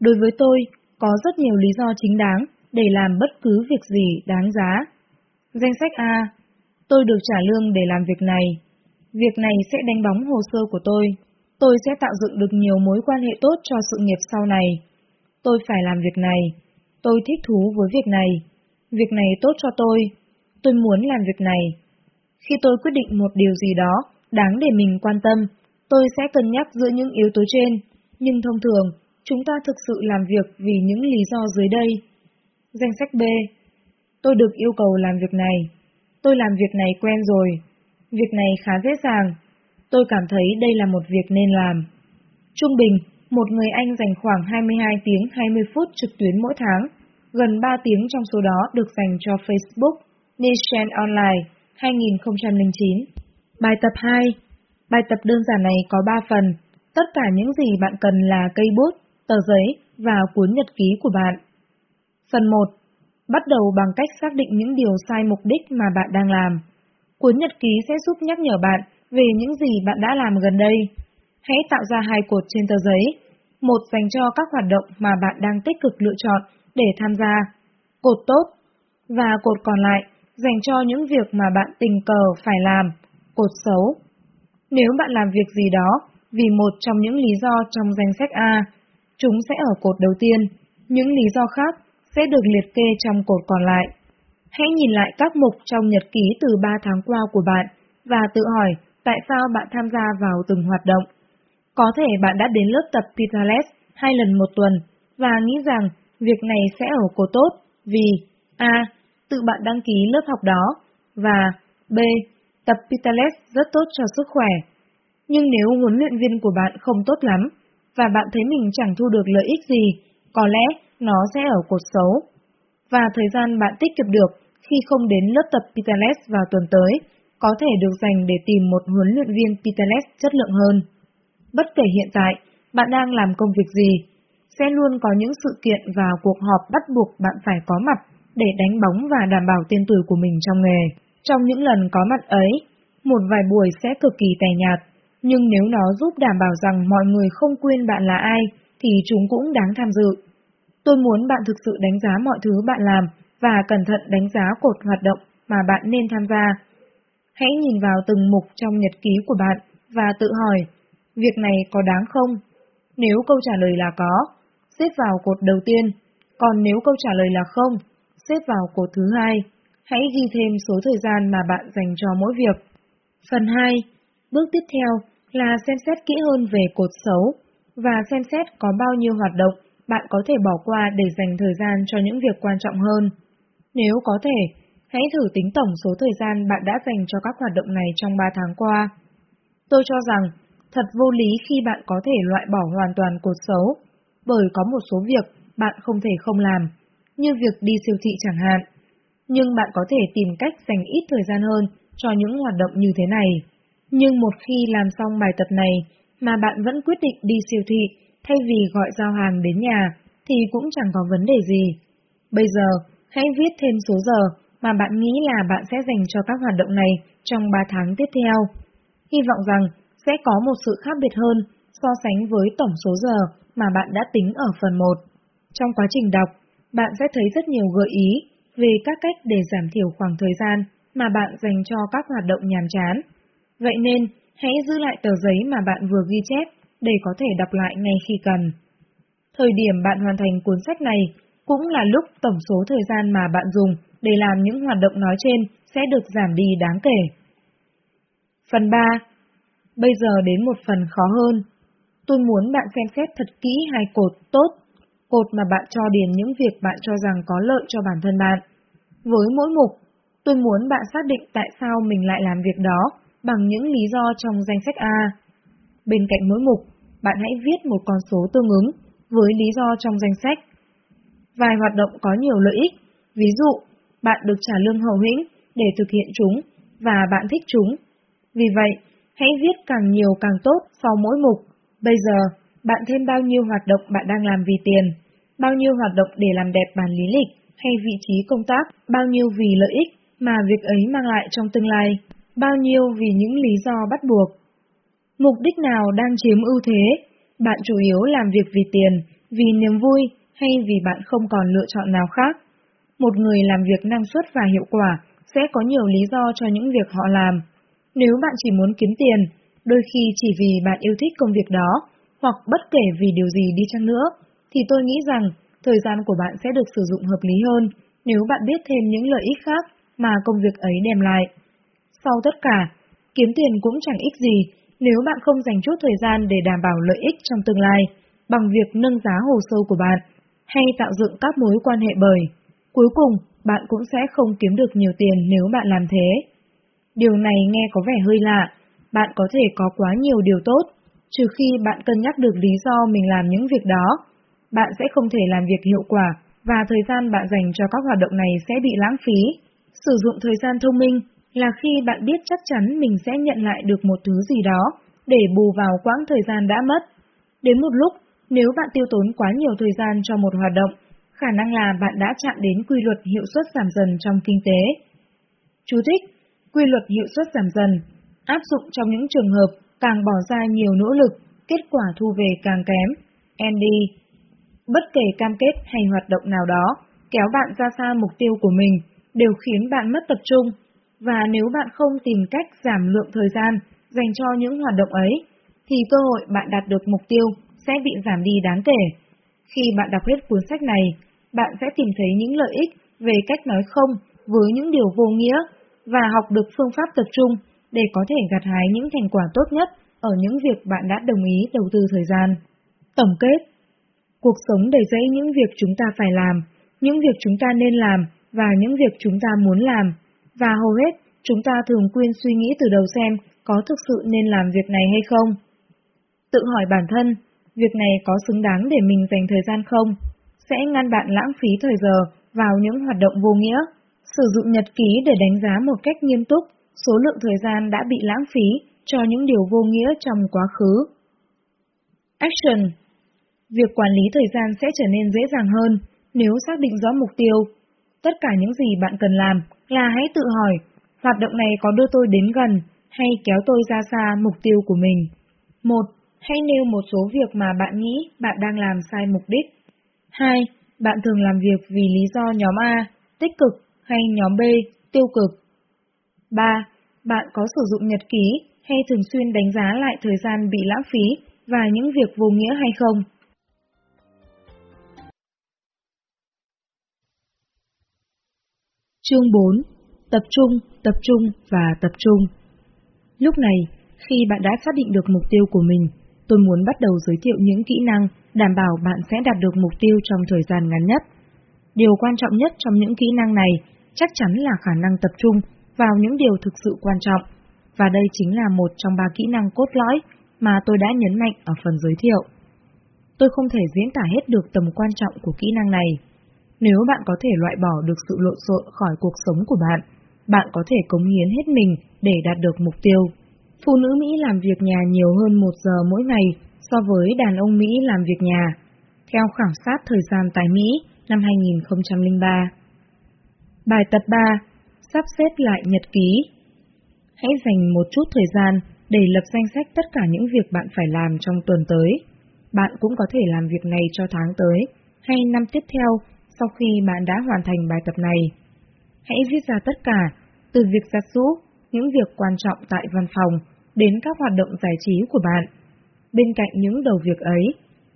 Đối với tôi, có rất nhiều lý do chính đáng để làm bất cứ việc gì đáng giá. Danh sách A. Tôi được trả lương để làm việc này. Việc này sẽ đánh bóng hồ sơ của tôi. Tôi sẽ tạo dựng được nhiều mối quan hệ tốt cho sự nghiệp sau này. Tôi phải làm việc này. Tôi thích thú với việc này. Việc này tốt cho tôi. Tôi muốn làm việc này. Khi tôi quyết định một điều gì đó đáng để mình quan tâm, tôi sẽ cân nhắc giữa những yếu tố trên, nhưng thông thường, chúng ta thực sự làm việc vì những lý do dưới đây. Danh sách B Tôi được yêu cầu làm việc này. Tôi làm việc này quen rồi. Việc này khá dễ dàng. Tôi cảm thấy đây là một việc nên làm. Trung bình, một người Anh dành khoảng 22 tiếng 20 phút trực tuyến mỗi tháng, gần 3 tiếng trong số đó được dành cho Facebook, Nation Online, 2009. Bài tập 2 Bài tập đơn giản này có 3 phần, tất cả những gì bạn cần là cây bút, tờ giấy và cuốn nhật ký của bạn. Phần 1 Bắt đầu bằng cách xác định những điều sai mục đích mà bạn đang làm. Cuốn nhật ký sẽ giúp nhắc nhở bạn về những gì bạn đã làm gần đây. Hãy tạo ra hai cột trên tờ giấy, một dành cho các hoạt động mà bạn đang tích cực lựa chọn để tham gia, cột tốt, và cột còn lại dành cho những việc mà bạn tình cờ phải làm, cột xấu. Nếu bạn làm việc gì đó vì một trong những lý do trong danh sách A, chúng sẽ ở cột đầu tiên, những lý do khác sẽ được liệt kê trong cột còn lại. Hãy nhìn lại các mục trong nhật ký từ 3 tháng qua của bạn và tự hỏi tại sao bạn tham gia vào từng hoạt động. Có thể bạn đã đến lớp tập Pilates hai lần một tuần và nghĩ rằng việc này sẽ ở cột tốt vì A. Tự bạn đăng ký lớp học đó và B. Tập Pilates rất tốt cho sức khỏe. Nhưng nếu huấn luyện viên của bạn không tốt lắm, và bạn thấy mình chẳng thu được lợi ích gì, có lẽ nó sẽ ở cột xấu. Và thời gian bạn tích kiệm được khi không đến lớp tập Pilates vào tuần tới, có thể được dành để tìm một huấn luyện viên Pilates chất lượng hơn. Bất kể hiện tại, bạn đang làm công việc gì, sẽ luôn có những sự kiện và cuộc họp bắt buộc bạn phải có mặt để đánh bóng và đảm bảo tên tuổi của mình trong nghề. Trong những lần có mặt ấy, một vài buổi sẽ cực kỳ tẻ nhạt, nhưng nếu nó giúp đảm bảo rằng mọi người không quên bạn là ai, thì chúng cũng đáng tham dự. Tôi muốn bạn thực sự đánh giá mọi thứ bạn làm và cẩn thận đánh giá cột hoạt động mà bạn nên tham gia. hãy nhìn vào từng mục trong nhật ký của bạn và tự hỏi, việc này có đáng không? Nếu câu trả lời là có, xếp vào cột đầu tiên, còn nếu câu trả lời là không, xếp vào cột thứ hai. Hãy ghi thêm số thời gian mà bạn dành cho mỗi việc. Phần 2. Bước tiếp theo là xem xét kỹ hơn về cột xấu và xem xét có bao nhiêu hoạt động bạn có thể bỏ qua để dành thời gian cho những việc quan trọng hơn. Nếu có thể, hãy thử tính tổng số thời gian bạn đã dành cho các hoạt động này trong 3 tháng qua. Tôi cho rằng, thật vô lý khi bạn có thể loại bỏ hoàn toàn cột xấu, bởi có một số việc bạn không thể không làm, như việc đi siêu thị chẳng hạn. Nhưng bạn có thể tìm cách dành ít thời gian hơn cho những hoạt động như thế này. Nhưng một khi làm xong bài tập này mà bạn vẫn quyết định đi siêu thị thay vì gọi giao hàng đến nhà, thì cũng chẳng có vấn đề gì. Bây giờ, hãy viết thêm số giờ mà bạn nghĩ là bạn sẽ dành cho các hoạt động này trong 3 tháng tiếp theo. Hy vọng rằng sẽ có một sự khác biệt hơn so sánh với tổng số giờ mà bạn đã tính ở phần 1. Trong quá trình đọc, bạn sẽ thấy rất nhiều gợi ý về các cách để giảm thiểu khoảng thời gian mà bạn dành cho các hoạt động nhàm chán. Vậy nên, hãy giữ lại tờ giấy mà bạn vừa ghi chép để có thể đọc lại ngay khi cần. Thời điểm bạn hoàn thành cuốn sách này cũng là lúc tổng số thời gian mà bạn dùng để làm những hoạt động nói trên sẽ được giảm đi đáng kể. Phần 3. Bây giờ đến một phần khó hơn. Tôi muốn bạn xem xét thật kỹ hai cột tốt, cột mà bạn cho điền những việc bạn cho rằng có lợi cho bản thân bạn. Với mỗi mục, tôi muốn bạn xác định tại sao mình lại làm việc đó bằng những lý do trong danh sách A. Bên cạnh mỗi mục, bạn hãy viết một con số tương ứng với lý do trong danh sách. Vài hoạt động có nhiều lợi ích, ví dụ, bạn được trả lương hậu hĩnh để thực hiện chúng và bạn thích chúng. Vì vậy, hãy viết càng nhiều càng tốt sau mỗi mục. Bây giờ, bạn thêm bao nhiêu hoạt động bạn đang làm vì tiền, bao nhiêu hoạt động để làm đẹp bản lý lịch hay vị trí công tác, bao nhiêu vì lợi ích mà việc ấy mang lại trong tương lai, bao nhiêu vì những lý do bắt buộc. Mục đích nào đang chiếm ưu thế? Bạn chủ yếu làm việc vì tiền, vì niềm vui hay vì bạn không còn lựa chọn nào khác? Một người làm việc năng suất và hiệu quả sẽ có nhiều lý do cho những việc họ làm. Nếu bạn chỉ muốn kiếm tiền, đôi khi chỉ vì bạn yêu thích công việc đó, hoặc bất kể vì điều gì đi chăng nữa, thì tôi nghĩ rằng thời gian của bạn sẽ được sử dụng hợp lý hơn nếu bạn biết thêm những lợi ích khác mà công việc ấy đem lại. Sau tất cả, kiếm tiền cũng chẳng ích gì nếu bạn không dành chút thời gian để đảm bảo lợi ích trong tương lai bằng việc nâng giá hồ sơ của bạn hay tạo dựng các mối quan hệ bởi. Cuối cùng, bạn cũng sẽ không kiếm được nhiều tiền nếu bạn làm thế. Điều này nghe có vẻ hơi lạ, bạn có thể có quá nhiều điều tốt, trừ khi bạn cân nhắc được lý do mình làm những việc đó. Bạn sẽ không thể làm việc hiệu quả và thời gian bạn dành cho các hoạt động này sẽ bị lãng phí. Sử dụng thời gian thông minh là khi bạn biết chắc chắn mình sẽ nhận lại được một thứ gì đó để bù vào quãng thời gian đã mất. Đến một lúc, nếu bạn tiêu tốn quá nhiều thời gian cho một hoạt động, khả năng là bạn đã chạm đến quy luật hiệu suất giảm dần trong kinh tế. Chú thích, quy luật hiệu suất giảm dần, áp dụng trong những trường hợp càng bỏ ra nhiều nỗ lực, kết quả thu về càng kém. Andy Bất kể cam kết hay hoạt động nào đó, kéo bạn ra xa mục tiêu của mình, đều khiến bạn mất tập trung và nếu bạn không tìm cách giảm lượng thời gian dành cho những hoạt động ấy, thì cơ hội bạn đạt được mục tiêu sẽ bị giảm đi đáng kể. Khi bạn đọc hết cuốn sách này, bạn sẽ tìm thấy những lợi ích về cách nói không với những điều vô nghĩa và học được phương pháp tập trung để có thể gặt hái những thành quả tốt nhất ở những việc bạn đã đồng ý đầu tư thời gian. Tổng kết Cuộc sống đầy dẫy những việc chúng ta phải làm, những việc chúng ta nên làm và những việc chúng ta muốn làm và hầu hết chúng ta thường quên suy nghĩ từ đầu xem có thực sự nên làm việc này hay không. Tự hỏi bản thân, việc này có xứng đáng để mình dành thời gian không? Sẽ ngăn bạn lãng phí thời giờ vào những hoạt động vô nghĩa. Sử dụng nhật ký để đánh giá một cách nghiêm túc số lượng thời gian đã bị lãng phí cho những điều vô nghĩa trong quá khứ. Action Việc quản lý thời gian sẽ trở nên dễ dàng hơn nếu xác định rõ mục tiêu. Tất cả những gì bạn cần làm là hãy tự hỏi, hoạt động này có đưa tôi đến gần hay kéo tôi ra xa mục tiêu của mình. Một, Hãy nêu một số việc mà bạn nghĩ bạn đang làm sai mục đích. 2. Bạn thường làm việc vì lý do nhóm A, tích cực, hay nhóm B, tiêu cực. 3. Bạn có sử dụng nhật ký hay thường xuyên đánh giá lại thời gian bị lãng phí và những việc vô nghĩa hay không? Chương 4. Tập trung, tập trung và tập trung Lúc này, khi bạn đã xác định được mục tiêu của mình, tôi muốn bắt đầu giới thiệu những kỹ năng đảm bảo bạn sẽ đạt được mục tiêu trong thời gian ngắn nhất. Điều quan trọng nhất trong những kỹ năng này chắc chắn là khả năng tập trung vào những điều thực sự quan trọng, và đây chính là một trong ba kỹ năng cốt lõi mà tôi đã nhấn mạnh ở phần giới thiệu. Tôi không thể diễn tả hết được tầm quan trọng của kỹ năng này. Nếu bạn có thể loại bỏ được sự lộn xộn khỏi cuộc sống của bạn, bạn có thể cống hiến hết mình để đạt được mục tiêu. Phụ nữ Mỹ làm việc nhà nhiều hơn một giờ mỗi ngày so với đàn ông Mỹ làm việc nhà, theo khảo sát thời gian tại Mỹ năm 2003. Bài tập 3. Sắp xếp lại nhật ký. Hãy dành một chút thời gian để lập danh sách tất cả những việc bạn phải làm trong tuần tới. Bạn cũng có thể làm việc này cho tháng tới hay năm tiếp theo sau khi bạn đã hoàn thành bài tập này. Hãy viết ra tất cả, từ việc giặt rũ, những việc quan trọng tại văn phòng, đến các hoạt động giải trí của bạn. Bên cạnh những đầu việc ấy,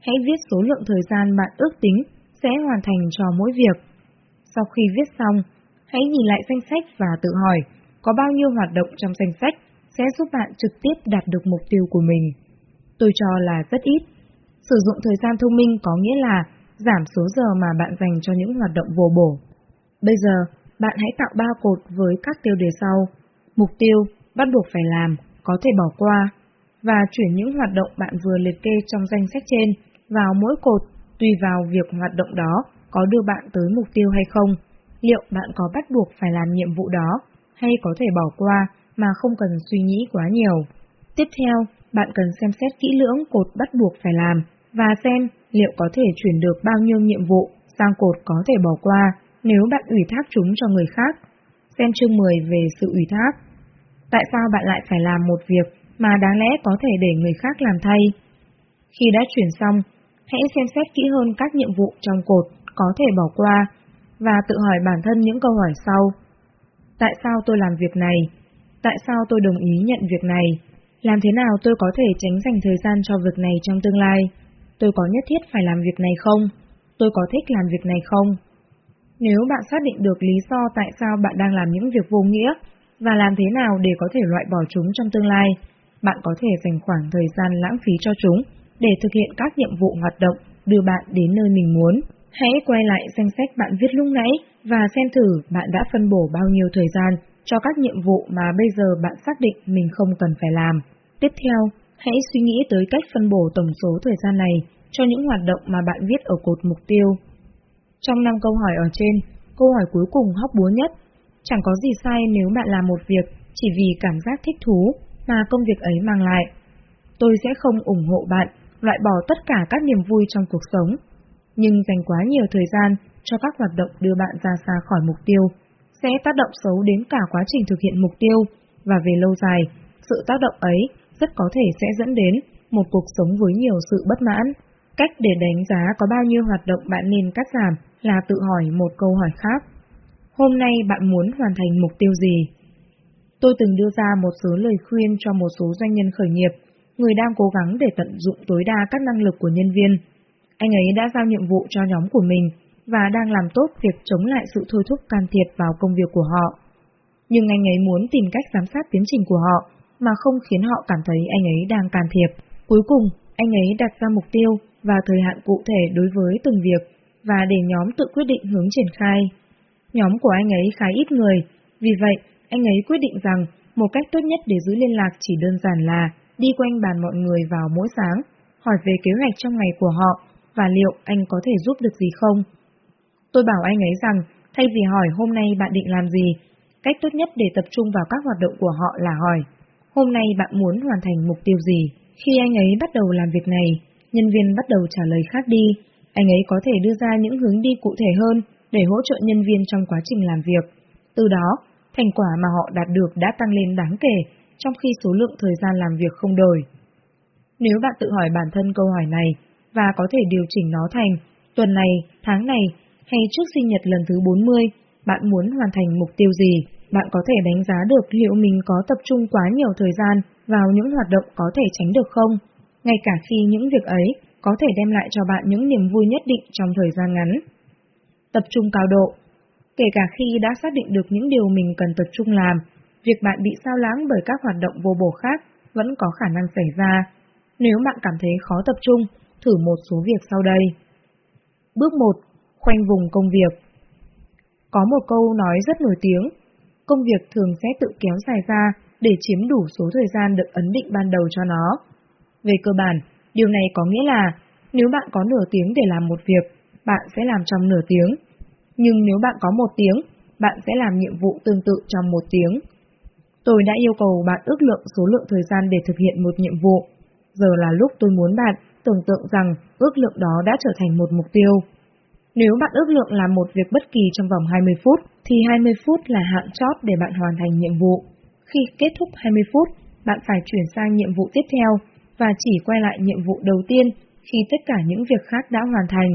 hãy viết số lượng thời gian bạn ước tính sẽ hoàn thành cho mỗi việc. Sau khi viết xong, hãy nhìn lại danh sách và tự hỏi có bao nhiêu hoạt động trong danh sách sẽ giúp bạn trực tiếp đạt được mục tiêu của mình. Tôi cho là rất ít. Sử dụng thời gian thông minh có nghĩa là giảm số giờ mà bạn dành cho những hoạt động vô bổ. Bây giờ, bạn hãy tạo ba cột với các tiêu đề sau. Mục tiêu, bắt buộc phải làm, có thể bỏ qua, và chuyển những hoạt động bạn vừa liệt kê trong danh sách trên vào mỗi cột tùy vào việc hoạt động đó có đưa bạn tới mục tiêu hay không, liệu bạn có bắt buộc phải làm nhiệm vụ đó, hay có thể bỏ qua mà không cần suy nghĩ quá nhiều. Tiếp theo, bạn cần xem xét kỹ lưỡng cột bắt buộc phải làm và xem liệu có thể chuyển được bao nhiêu nhiệm vụ sang cột có thể bỏ qua nếu bạn ủy thác chúng cho người khác. Xem chương 10 về sự ủy thác. Tại sao bạn lại phải làm một việc mà đáng lẽ có thể để người khác làm thay? Khi đã chuyển xong, hãy xem xét kỹ hơn các nhiệm vụ trong cột có thể bỏ qua và tự hỏi bản thân những câu hỏi sau. Tại sao tôi làm việc này? Tại sao tôi đồng ý nhận việc này? Làm thế nào tôi có thể tránh dành thời gian cho việc này trong tương lai? Tôi có nhất thiết phải làm việc này không? Tôi có thích làm việc này không? Nếu bạn xác định được lý do tại sao bạn đang làm những việc vô nghĩa và làm thế nào để có thể loại bỏ chúng trong tương lai, bạn có thể dành khoảng thời gian lãng phí cho chúng để thực hiện các nhiệm vụ hoạt động đưa bạn đến nơi mình muốn. Hãy quay lại danh sách bạn viết lúc nãy và xem thử bạn đã phân bổ bao nhiêu thời gian cho các nhiệm vụ mà bây giờ bạn xác định mình không cần phải làm. Tiếp theo, hãy suy nghĩ tới cách phân bổ tổng số thời gian này cho những hoạt động mà bạn viết ở cột mục tiêu. Trong 5 câu hỏi ở trên, câu hỏi cuối cùng hóc búa nhất. Chẳng có gì sai nếu bạn làm một việc chỉ vì cảm giác thích thú mà công việc ấy mang lại. Tôi sẽ không ủng hộ bạn loại bỏ tất cả các niềm vui trong cuộc sống, nhưng dành quá nhiều thời gian cho các hoạt động đưa bạn ra xa khỏi mục tiêu sẽ tác động xấu đến cả quá trình thực hiện mục tiêu, và về lâu dài, sự tác động ấy rất có thể sẽ dẫn đến một cuộc sống với nhiều sự bất mãn. Cách để đánh giá có bao nhiêu hoạt động bạn nên cắt giảm là tự hỏi một câu hỏi khác. Hôm nay bạn muốn hoàn thành mục tiêu gì? Tôi từng đưa ra một số lời khuyên cho một số doanh nhân khởi nghiệp, người đang cố gắng để tận dụng tối đa các năng lực của nhân viên. Anh ấy đã giao nhiệm vụ cho nhóm của mình và đang làm tốt việc chống lại sự thôi thúc can thiệp vào công việc của họ. Nhưng anh ấy muốn tìm cách giám sát tiến trình của họ mà không khiến họ cảm thấy anh ấy đang can thiệp. Cuối cùng, anh ấy đặt ra mục tiêu và thời hạn cụ thể đối với từng việc và để nhóm tự quyết định hướng triển khai. Nhóm của anh ấy khá ít người, vì vậy anh ấy quyết định rằng một cách tốt nhất để giữ liên lạc chỉ đơn giản là đi quanh bàn mọi người vào mỗi sáng, hỏi về kế hoạch trong ngày của họ và liệu anh có thể giúp được gì không. Tôi bảo anh ấy rằng, thay vì hỏi hôm nay bạn định làm gì, cách tốt nhất để tập trung vào các hoạt động của họ là hỏi, hôm nay bạn muốn hoàn thành mục tiêu gì? Khi anh ấy bắt đầu làm việc này, nhân viên bắt đầu trả lời khác đi, anh ấy có thể đưa ra những hướng đi cụ thể hơn để hỗ trợ nhân viên trong quá trình làm việc. Từ đó, thành quả mà họ đạt được đã tăng lên đáng kể, trong khi số lượng thời gian làm việc không đổi. Nếu bạn tự hỏi bản thân câu hỏi này và có thể điều chỉnh nó thành tuần này, tháng này hay trước sinh nhật lần thứ 40, bạn muốn hoàn thành mục tiêu gì? Bạn có thể đánh giá được liệu mình có tập trung quá nhiều thời gian vào những hoạt động có thể tránh được không, ngay cả khi những việc ấy có thể đem lại cho bạn những niềm vui nhất định trong thời gian ngắn. Tập trung cao độ Kể cả khi đã xác định được những điều mình cần tập trung làm, việc bạn bị sao lãng bởi các hoạt động vô bổ khác vẫn có khả năng xảy ra. Nếu bạn cảm thấy khó tập trung, thử một số việc sau đây. Bước 1. Khoanh vùng công việc Có một câu nói rất nổi tiếng, công việc thường sẽ tự kéo dài ra để chiếm đủ số thời gian được ấn định ban đầu cho nó. Về cơ bản, điều này có nghĩa là nếu bạn có nửa tiếng để làm một việc, bạn sẽ làm trong nửa tiếng. Nhưng nếu bạn có một tiếng, bạn sẽ làm nhiệm vụ tương tự trong một tiếng. Tôi đã yêu cầu bạn ước lượng số lượng thời gian để thực hiện một nhiệm vụ. Giờ là lúc tôi muốn bạn tưởng tượng rằng ước lượng đó đã trở thành một mục tiêu. Nếu bạn ước lượng làm một việc bất kỳ trong vòng 20 phút, thì 20 phút là hạn chót để bạn hoàn thành nhiệm vụ. Khi kết thúc 20 phút, bạn phải chuyển sang nhiệm vụ tiếp theo và chỉ quay lại nhiệm vụ đầu tiên khi tất cả những việc khác đã hoàn thành.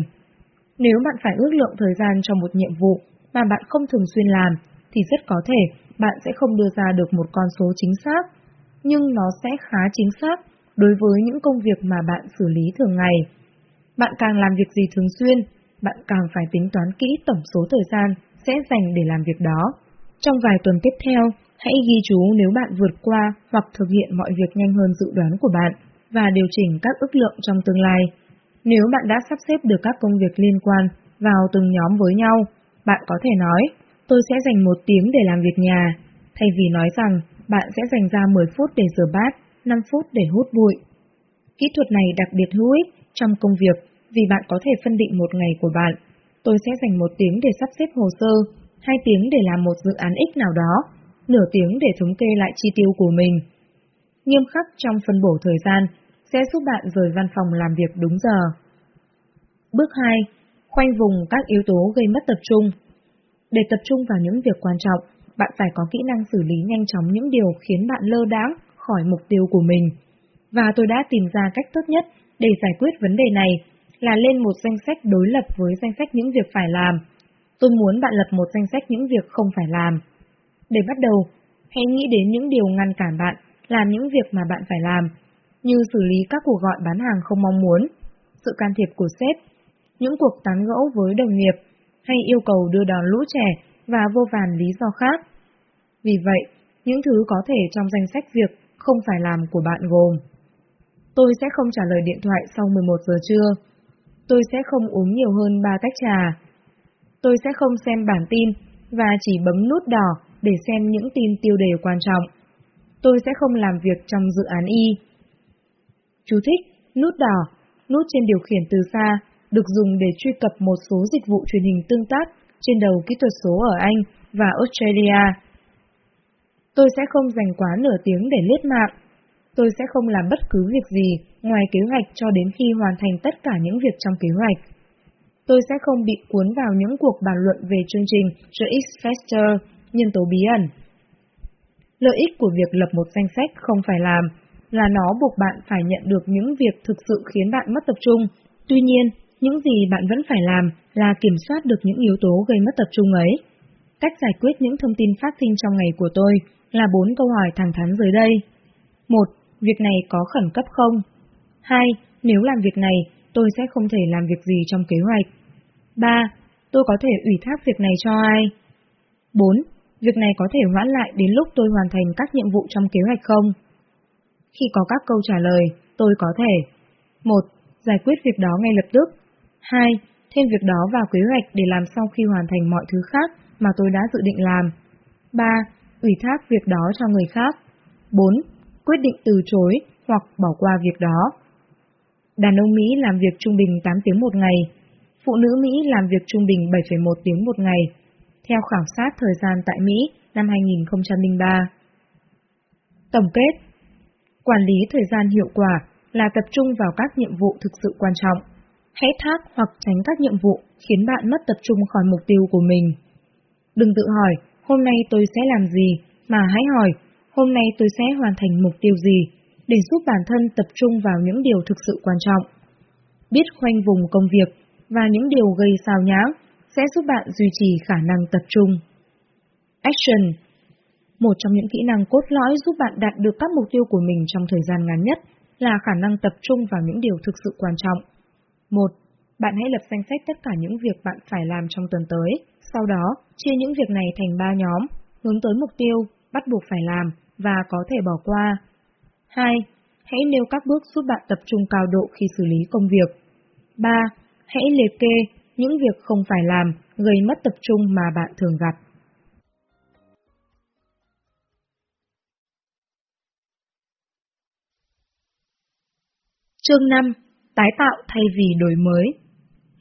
Nếu bạn phải ước lượng thời gian cho một nhiệm vụ mà bạn không thường xuyên làm, thì rất có thể bạn sẽ không đưa ra được một con số chính xác, nhưng nó sẽ khá chính xác đối với những công việc mà bạn xử lý thường ngày. Bạn càng làm việc gì thường xuyên, bạn càng phải tính toán kỹ tổng số thời gian sẽ dành để làm việc đó. Trong vài tuần tiếp theo, hãy ghi chú nếu bạn vượt qua hoặc thực hiện mọi việc nhanh hơn dự đoán của bạn và điều chỉnh các ước lượng trong tương lai. Nếu bạn đã sắp xếp được các công việc liên quan vào từng nhóm với nhau, bạn có thể nói, tôi sẽ dành một tiếng để làm việc nhà, thay vì nói rằng bạn sẽ dành ra 10 phút để rửa bát, 5 phút để hút bụi. Kỹ thuật này đặc biệt hữu ích trong công việc vì bạn có thể phân định một ngày của bạn. Tôi sẽ dành một tiếng để sắp xếp hồ sơ, hai tiếng để làm một dự án ích nào đó, nửa tiếng để thống kê lại chi tiêu của mình. Nghiêm khắc trong phân bổ thời gian sẽ giúp bạn rời văn phòng làm việc đúng giờ. Bước 2. Khoanh vùng các yếu tố gây mất tập trung. Để tập trung vào những việc quan trọng, bạn phải có kỹ năng xử lý nhanh chóng những điều khiến bạn lơ đãng khỏi mục tiêu của mình. Và tôi đã tìm ra cách tốt nhất để giải quyết vấn đề này là lên một danh sách đối lập với danh sách những việc phải làm. Tôi muốn bạn lập một danh sách những việc không phải làm. Để bắt đầu, hãy nghĩ đến những điều ngăn cản bạn làm những việc mà bạn phải làm, như xử lý các cuộc gọi bán hàng không mong muốn, sự can thiệp của sếp, những cuộc tán gẫu với đồng nghiệp, hay yêu cầu đưa đón lũ trẻ và vô vàn lý do khác. Vì vậy, những thứ có thể trong danh sách việc không phải làm của bạn gồm Tôi sẽ không trả lời điện thoại sau 11 giờ trưa. Tôi sẽ không uống nhiều hơn 3 tách trà. Tôi sẽ không xem bản tin và chỉ bấm nút đỏ để xem những tin tiêu đề quan trọng. Tôi sẽ không làm việc trong dự án Y. Chú thích, nút đỏ, nút trên điều khiển từ xa, được dùng để truy cập một số dịch vụ truyền hình tương tác trên đầu kỹ thuật số ở Anh và Australia. Tôi sẽ không dành quá nửa tiếng để lướt mạng. Tôi sẽ không làm bất cứ việc gì ngoài kế hoạch cho đến khi hoàn thành tất cả những việc trong kế hoạch. Tôi sẽ không bị cuốn vào những cuộc bàn luận về chương trình JX X nhân tố bí ẩn. Lợi ích của việc lập một danh sách không phải làm là nó buộc bạn phải nhận được những việc thực sự khiến bạn mất tập trung. Tuy nhiên, những gì bạn vẫn phải làm là kiểm soát được những yếu tố gây mất tập trung ấy. Cách giải quyết những thông tin phát sinh trong ngày của tôi là bốn câu hỏi thẳng thắn dưới đây. 1. Việc này có khẩn cấp không? 2. Nếu làm việc này, tôi sẽ không thể làm việc gì trong kế hoạch. 3. Tôi có thể ủy thác việc này cho ai? 4. Việc này có thể hoãn lại đến lúc tôi hoàn thành các nhiệm vụ trong kế hoạch không? Khi có các câu trả lời, tôi có thể 1. Giải quyết việc đó ngay lập tức 2. Thêm việc đó vào kế hoạch để làm sau khi hoàn thành mọi thứ khác mà tôi đã dự định làm 3 ủy thác việc đó cho người khác. 4. Quyết định từ chối hoặc bỏ qua việc đó. Đàn ông Mỹ làm việc trung bình 8 tiếng một ngày, phụ nữ Mỹ làm việc trung bình 7,1 tiếng một ngày, theo khảo sát thời gian tại Mỹ năm 2003. Tổng kết Quản lý thời gian hiệu quả là tập trung vào các nhiệm vụ thực sự quan trọng. Hãy thác hoặc tránh các nhiệm vụ khiến bạn mất tập trung khỏi mục tiêu của mình. Đừng tự hỏi hôm nay tôi sẽ làm gì, mà hãy hỏi, hôm nay tôi sẽ hoàn thành mục tiêu gì, để giúp bản thân tập trung vào những điều thực sự quan trọng. Biết khoanh vùng công việc và những điều gây sao nhãng sẽ giúp bạn duy trì khả năng tập trung. Action một trong những kỹ năng cốt lõi giúp bạn đạt được các mục tiêu của mình trong thời gian ngắn nhất là khả năng tập trung vào những điều thực sự quan trọng. Một, Bạn hãy lập danh sách tất cả những việc bạn phải làm trong tuần tới, sau đó chia những việc này thành ba nhóm, hướng tới mục tiêu, bắt buộc phải làm và có thể bỏ qua. 2. Hãy nêu các bước giúp bạn tập trung cao độ khi xử lý công việc. 3. Hãy liệt kê những việc không phải làm gây mất tập trung mà bạn thường gặp. Chương 5. Tái tạo thay vì đổi mới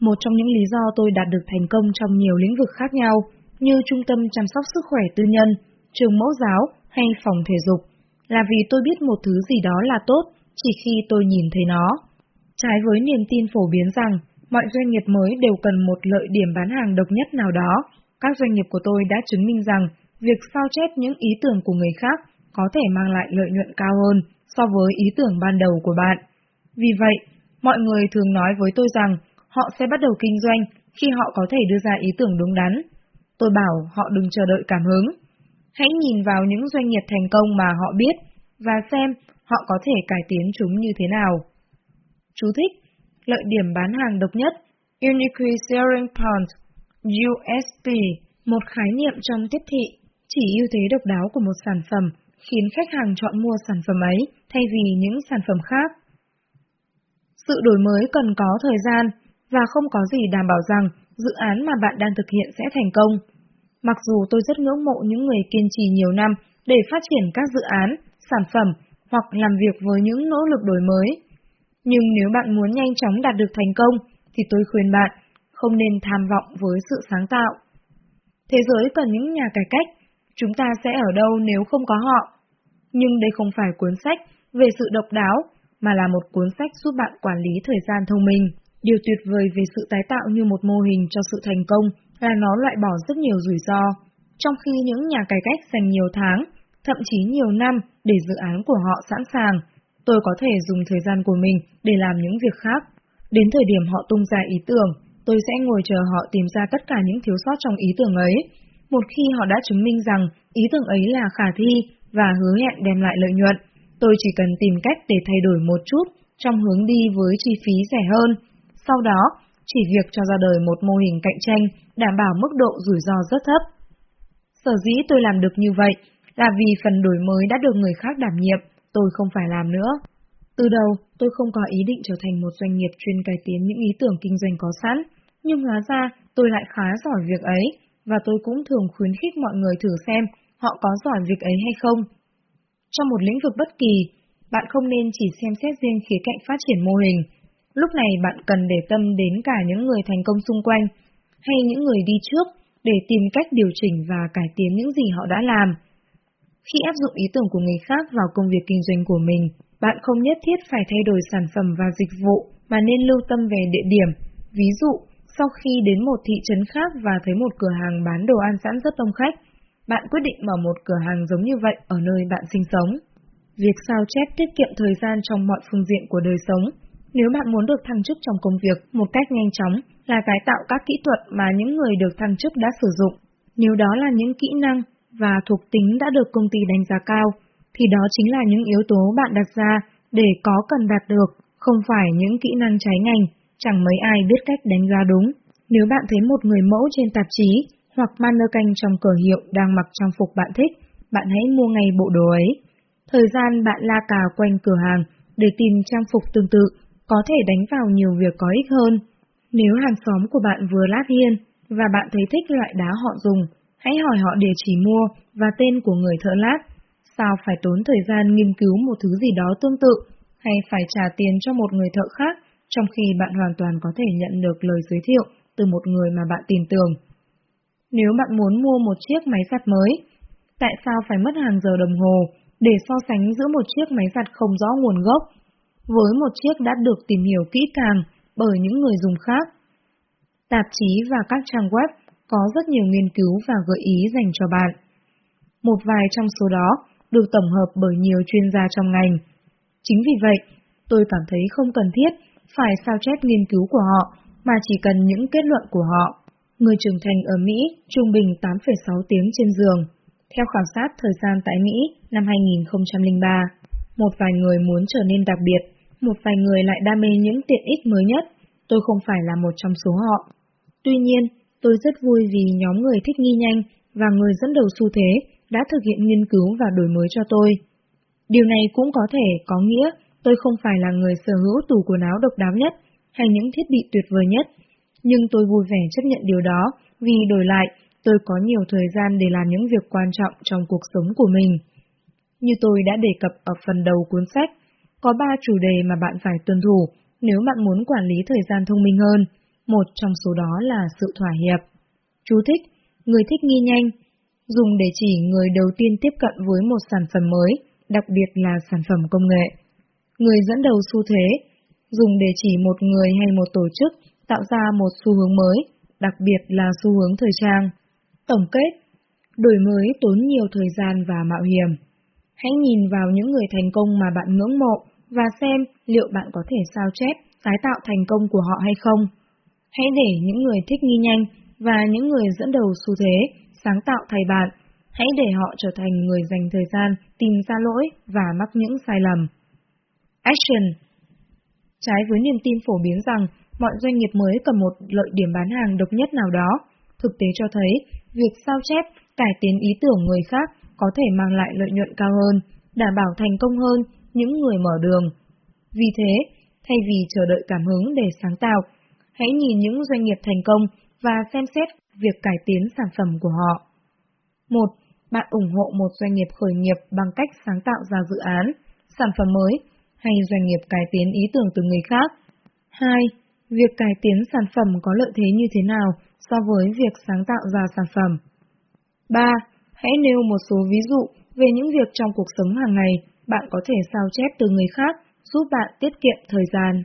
Một trong những lý do tôi đạt được thành công trong nhiều lĩnh vực khác nhau, như trung tâm chăm sóc sức khỏe tư nhân, trường mẫu giáo hay phòng thể dục, là vì tôi biết một thứ gì đó là tốt chỉ khi tôi nhìn thấy nó. Trái với niềm tin phổ biến rằng mọi doanh nghiệp mới đều cần một lợi điểm bán hàng độc nhất nào đó, các doanh nghiệp của tôi đã chứng minh rằng việc sao chép những ý tưởng của người khác có thể mang lại lợi nhuận cao hơn so với ý tưởng ban đầu của bạn. Vì vậy, mọi người thường nói với tôi rằng họ sẽ bắt đầu kinh doanh khi họ có thể đưa ra ý tưởng đúng đắn. Tôi bảo họ đừng chờ đợi cảm hứng. Hãy nhìn vào những doanh nghiệp thành công mà họ biết và xem họ có thể cải tiến chúng như thế nào. Chú thích, Lợi điểm bán hàng độc nhất Unique Selling Point USP Một khái niệm trong tiếp thị, chỉ ưu thế độc đáo của một sản phẩm, khiến khách hàng chọn mua sản phẩm ấy thay vì những sản phẩm khác. Sự đổi mới cần có thời gian và không có gì đảm bảo rằng dự án mà bạn đang thực hiện sẽ thành công. Mặc dù tôi rất ngưỡng mộ những người kiên trì nhiều năm để phát triển các dự án, sản phẩm hoặc làm việc với những nỗ lực đổi mới, nhưng nếu bạn muốn nhanh chóng đạt được thành công, thì tôi khuyên bạn không nên tham vọng với sự sáng tạo. Thế giới cần những nhà cải cách, chúng ta sẽ ở đâu nếu không có họ? Nhưng đây không phải cuốn sách về sự độc đáo, mà là một cuốn sách giúp bạn quản lý thời gian thông minh. Điều tuyệt vời về sự tái tạo như một mô hình cho sự thành công là nó loại bỏ rất nhiều rủi ro, trong khi những nhà cải cách dành nhiều tháng, thậm chí nhiều năm để dự án của họ sẵn sàng, tôi có thể dùng thời gian của mình để làm những việc khác. Đến thời điểm họ tung ra ý tưởng, tôi sẽ ngồi chờ họ tìm ra tất cả những thiếu sót trong ý tưởng ấy. Một khi họ đã chứng minh rằng ý tưởng ấy là khả thi và hứa hẹn đem lại lợi nhuận, tôi chỉ cần tìm cách để thay đổi một chút trong hướng đi với chi phí rẻ hơn. Sau đó, chỉ việc cho ra đời một mô hình cạnh tranh đảm bảo mức độ rủi ro rất thấp. Sở dĩ tôi làm được như vậy là vì phần đổi mới đã được người khác đảm nhiệm, tôi không phải làm nữa. Từ đầu, tôi không có ý định trở thành một doanh nghiệp chuyên cải tiến những ý tưởng kinh doanh có sẵn, nhưng hóa ra tôi lại khá giỏi việc ấy, và tôi cũng thường khuyến khích mọi người thử xem họ có giỏi việc ấy hay không. Trong một lĩnh vực bất kỳ, bạn không nên chỉ xem xét riêng khía cạnh phát triển mô hình. Lúc này bạn cần để tâm đến cả những người thành công xung quanh, hay những người đi trước, để tìm cách điều chỉnh và cải tiến những gì họ đã làm. Khi áp dụng ý tưởng của người khác vào công việc kinh doanh của mình, bạn không nhất thiết phải thay đổi sản phẩm và dịch vụ, mà nên lưu tâm về địa điểm. Ví dụ, sau khi đến một thị trấn khác và thấy một cửa hàng bán đồ ăn sẵn rất đông khách, bạn quyết định mở một cửa hàng giống như vậy ở nơi bạn sinh sống. Việc sao chép tiết kiệm thời gian trong mọi phương diện của đời sống. Nếu bạn muốn được thăng chức trong công việc một cách nhanh chóng là cải tạo các kỹ thuật mà những người được thăng chức đã sử dụng. Nếu đó là những kỹ năng và thuộc tính đã được công ty đánh giá cao, thì đó chính là những yếu tố bạn đặt ra để có cần đạt được, không phải những kỹ năng trái ngành, chẳng mấy ai biết cách đánh giá đúng. Nếu bạn thấy một người mẫu trên tạp chí hoặc mannequin trong cửa hiệu đang mặc trang phục bạn thích, bạn hãy mua ngay bộ đồ ấy. Thời gian bạn la cà quanh cửa hàng để tìm trang phục tương tự có thể đánh vào nhiều việc có ích hơn. Nếu hàng xóm của bạn vừa lát hiên và bạn thấy thích loại đá họ dùng, hãy hỏi họ địa chỉ mua và tên của người thợ lát. Sao phải tốn thời gian nghiên cứu một thứ gì đó tương tự, hay phải trả tiền cho một người thợ khác, trong khi bạn hoàn toàn có thể nhận được lời giới thiệu từ một người mà bạn tin tưởng. Nếu bạn muốn mua một chiếc máy giặt mới, tại sao phải mất hàng giờ đồng hồ để so sánh giữa một chiếc máy giặt không rõ nguồn gốc với một chiếc đã được tìm hiểu kỹ càng bởi những người dùng khác? Tạp chí và các trang web có rất nhiều nghiên cứu và gợi ý dành cho bạn. Một vài trong số đó được tổng hợp bởi nhiều chuyên gia trong ngành. Chính vì vậy, tôi cảm thấy không cần thiết phải sao chép nghiên cứu của họ, mà chỉ cần những kết luận của họ. Người trưởng thành ở Mỹ trung bình 8,6 tiếng trên giường. Theo khảo sát thời gian tại Mỹ năm 2003, một vài người muốn trở nên đặc biệt, một vài người lại đam mê những tiện ích mới nhất. Tôi không phải là một trong số họ. Tuy nhiên, tôi rất vui vì nhóm người thích nghi nhanh và người dẫn đầu xu thế đã thực hiện nghiên cứu và đổi mới cho tôi. Điều này cũng có thể có nghĩa tôi không phải là người sở hữu tủ quần áo độc đáo nhất hay những thiết bị tuyệt vời nhất, nhưng tôi vui vẻ chấp nhận điều đó vì đổi lại tôi có nhiều thời gian để làm những việc quan trọng trong cuộc sống của mình. Như tôi đã đề cập ở phần đầu cuốn sách, có ba chủ đề mà bạn phải tuân thủ nếu bạn muốn quản lý thời gian thông minh hơn. Một trong số đó là sự thỏa hiệp. Chú thích, người thích nghi nhanh, dùng để chỉ người đầu tiên tiếp cận với một sản phẩm mới, đặc biệt là sản phẩm công nghệ. Người dẫn đầu xu thế, dùng để chỉ một người hay một tổ chức tạo ra một xu hướng mới, đặc biệt là xu hướng thời trang. Tổng kết, đổi mới tốn nhiều thời gian và mạo hiểm. Hãy nhìn vào những người thành công mà bạn ngưỡng mộ và xem liệu bạn có thể sao chép, tái tạo thành công của họ hay không. Hãy để những người thích nghi nhanh và những người dẫn đầu xu thế sáng tạo thay bạn. Hãy để họ trở thành người dành thời gian tìm ra lỗi và mắc những sai lầm. Action Trái với niềm tin phổ biến rằng mọi doanh nghiệp mới cần một lợi điểm bán hàng độc nhất nào đó, thực tế cho thấy việc sao chép, cải tiến ý tưởng người khác có thể mang lại lợi nhuận cao hơn, đảm bảo thành công hơn những người mở đường. Vì thế, thay vì chờ đợi cảm hứng để sáng tạo, hãy nhìn những doanh nghiệp thành công và xem xét việc cải tiến sản phẩm của họ. 1. Bạn ủng hộ một doanh nghiệp khởi nghiệp bằng cách sáng tạo ra dự án, sản phẩm mới hay doanh nghiệp cải tiến ý tưởng từ người khác. 2. Việc cải tiến sản phẩm có lợi thế như thế nào so với việc sáng tạo ra sản phẩm? 3. Hãy nêu một số ví dụ về những việc trong cuộc sống hàng ngày bạn có thể sao chép từ người khác, giúp bạn tiết kiệm thời gian.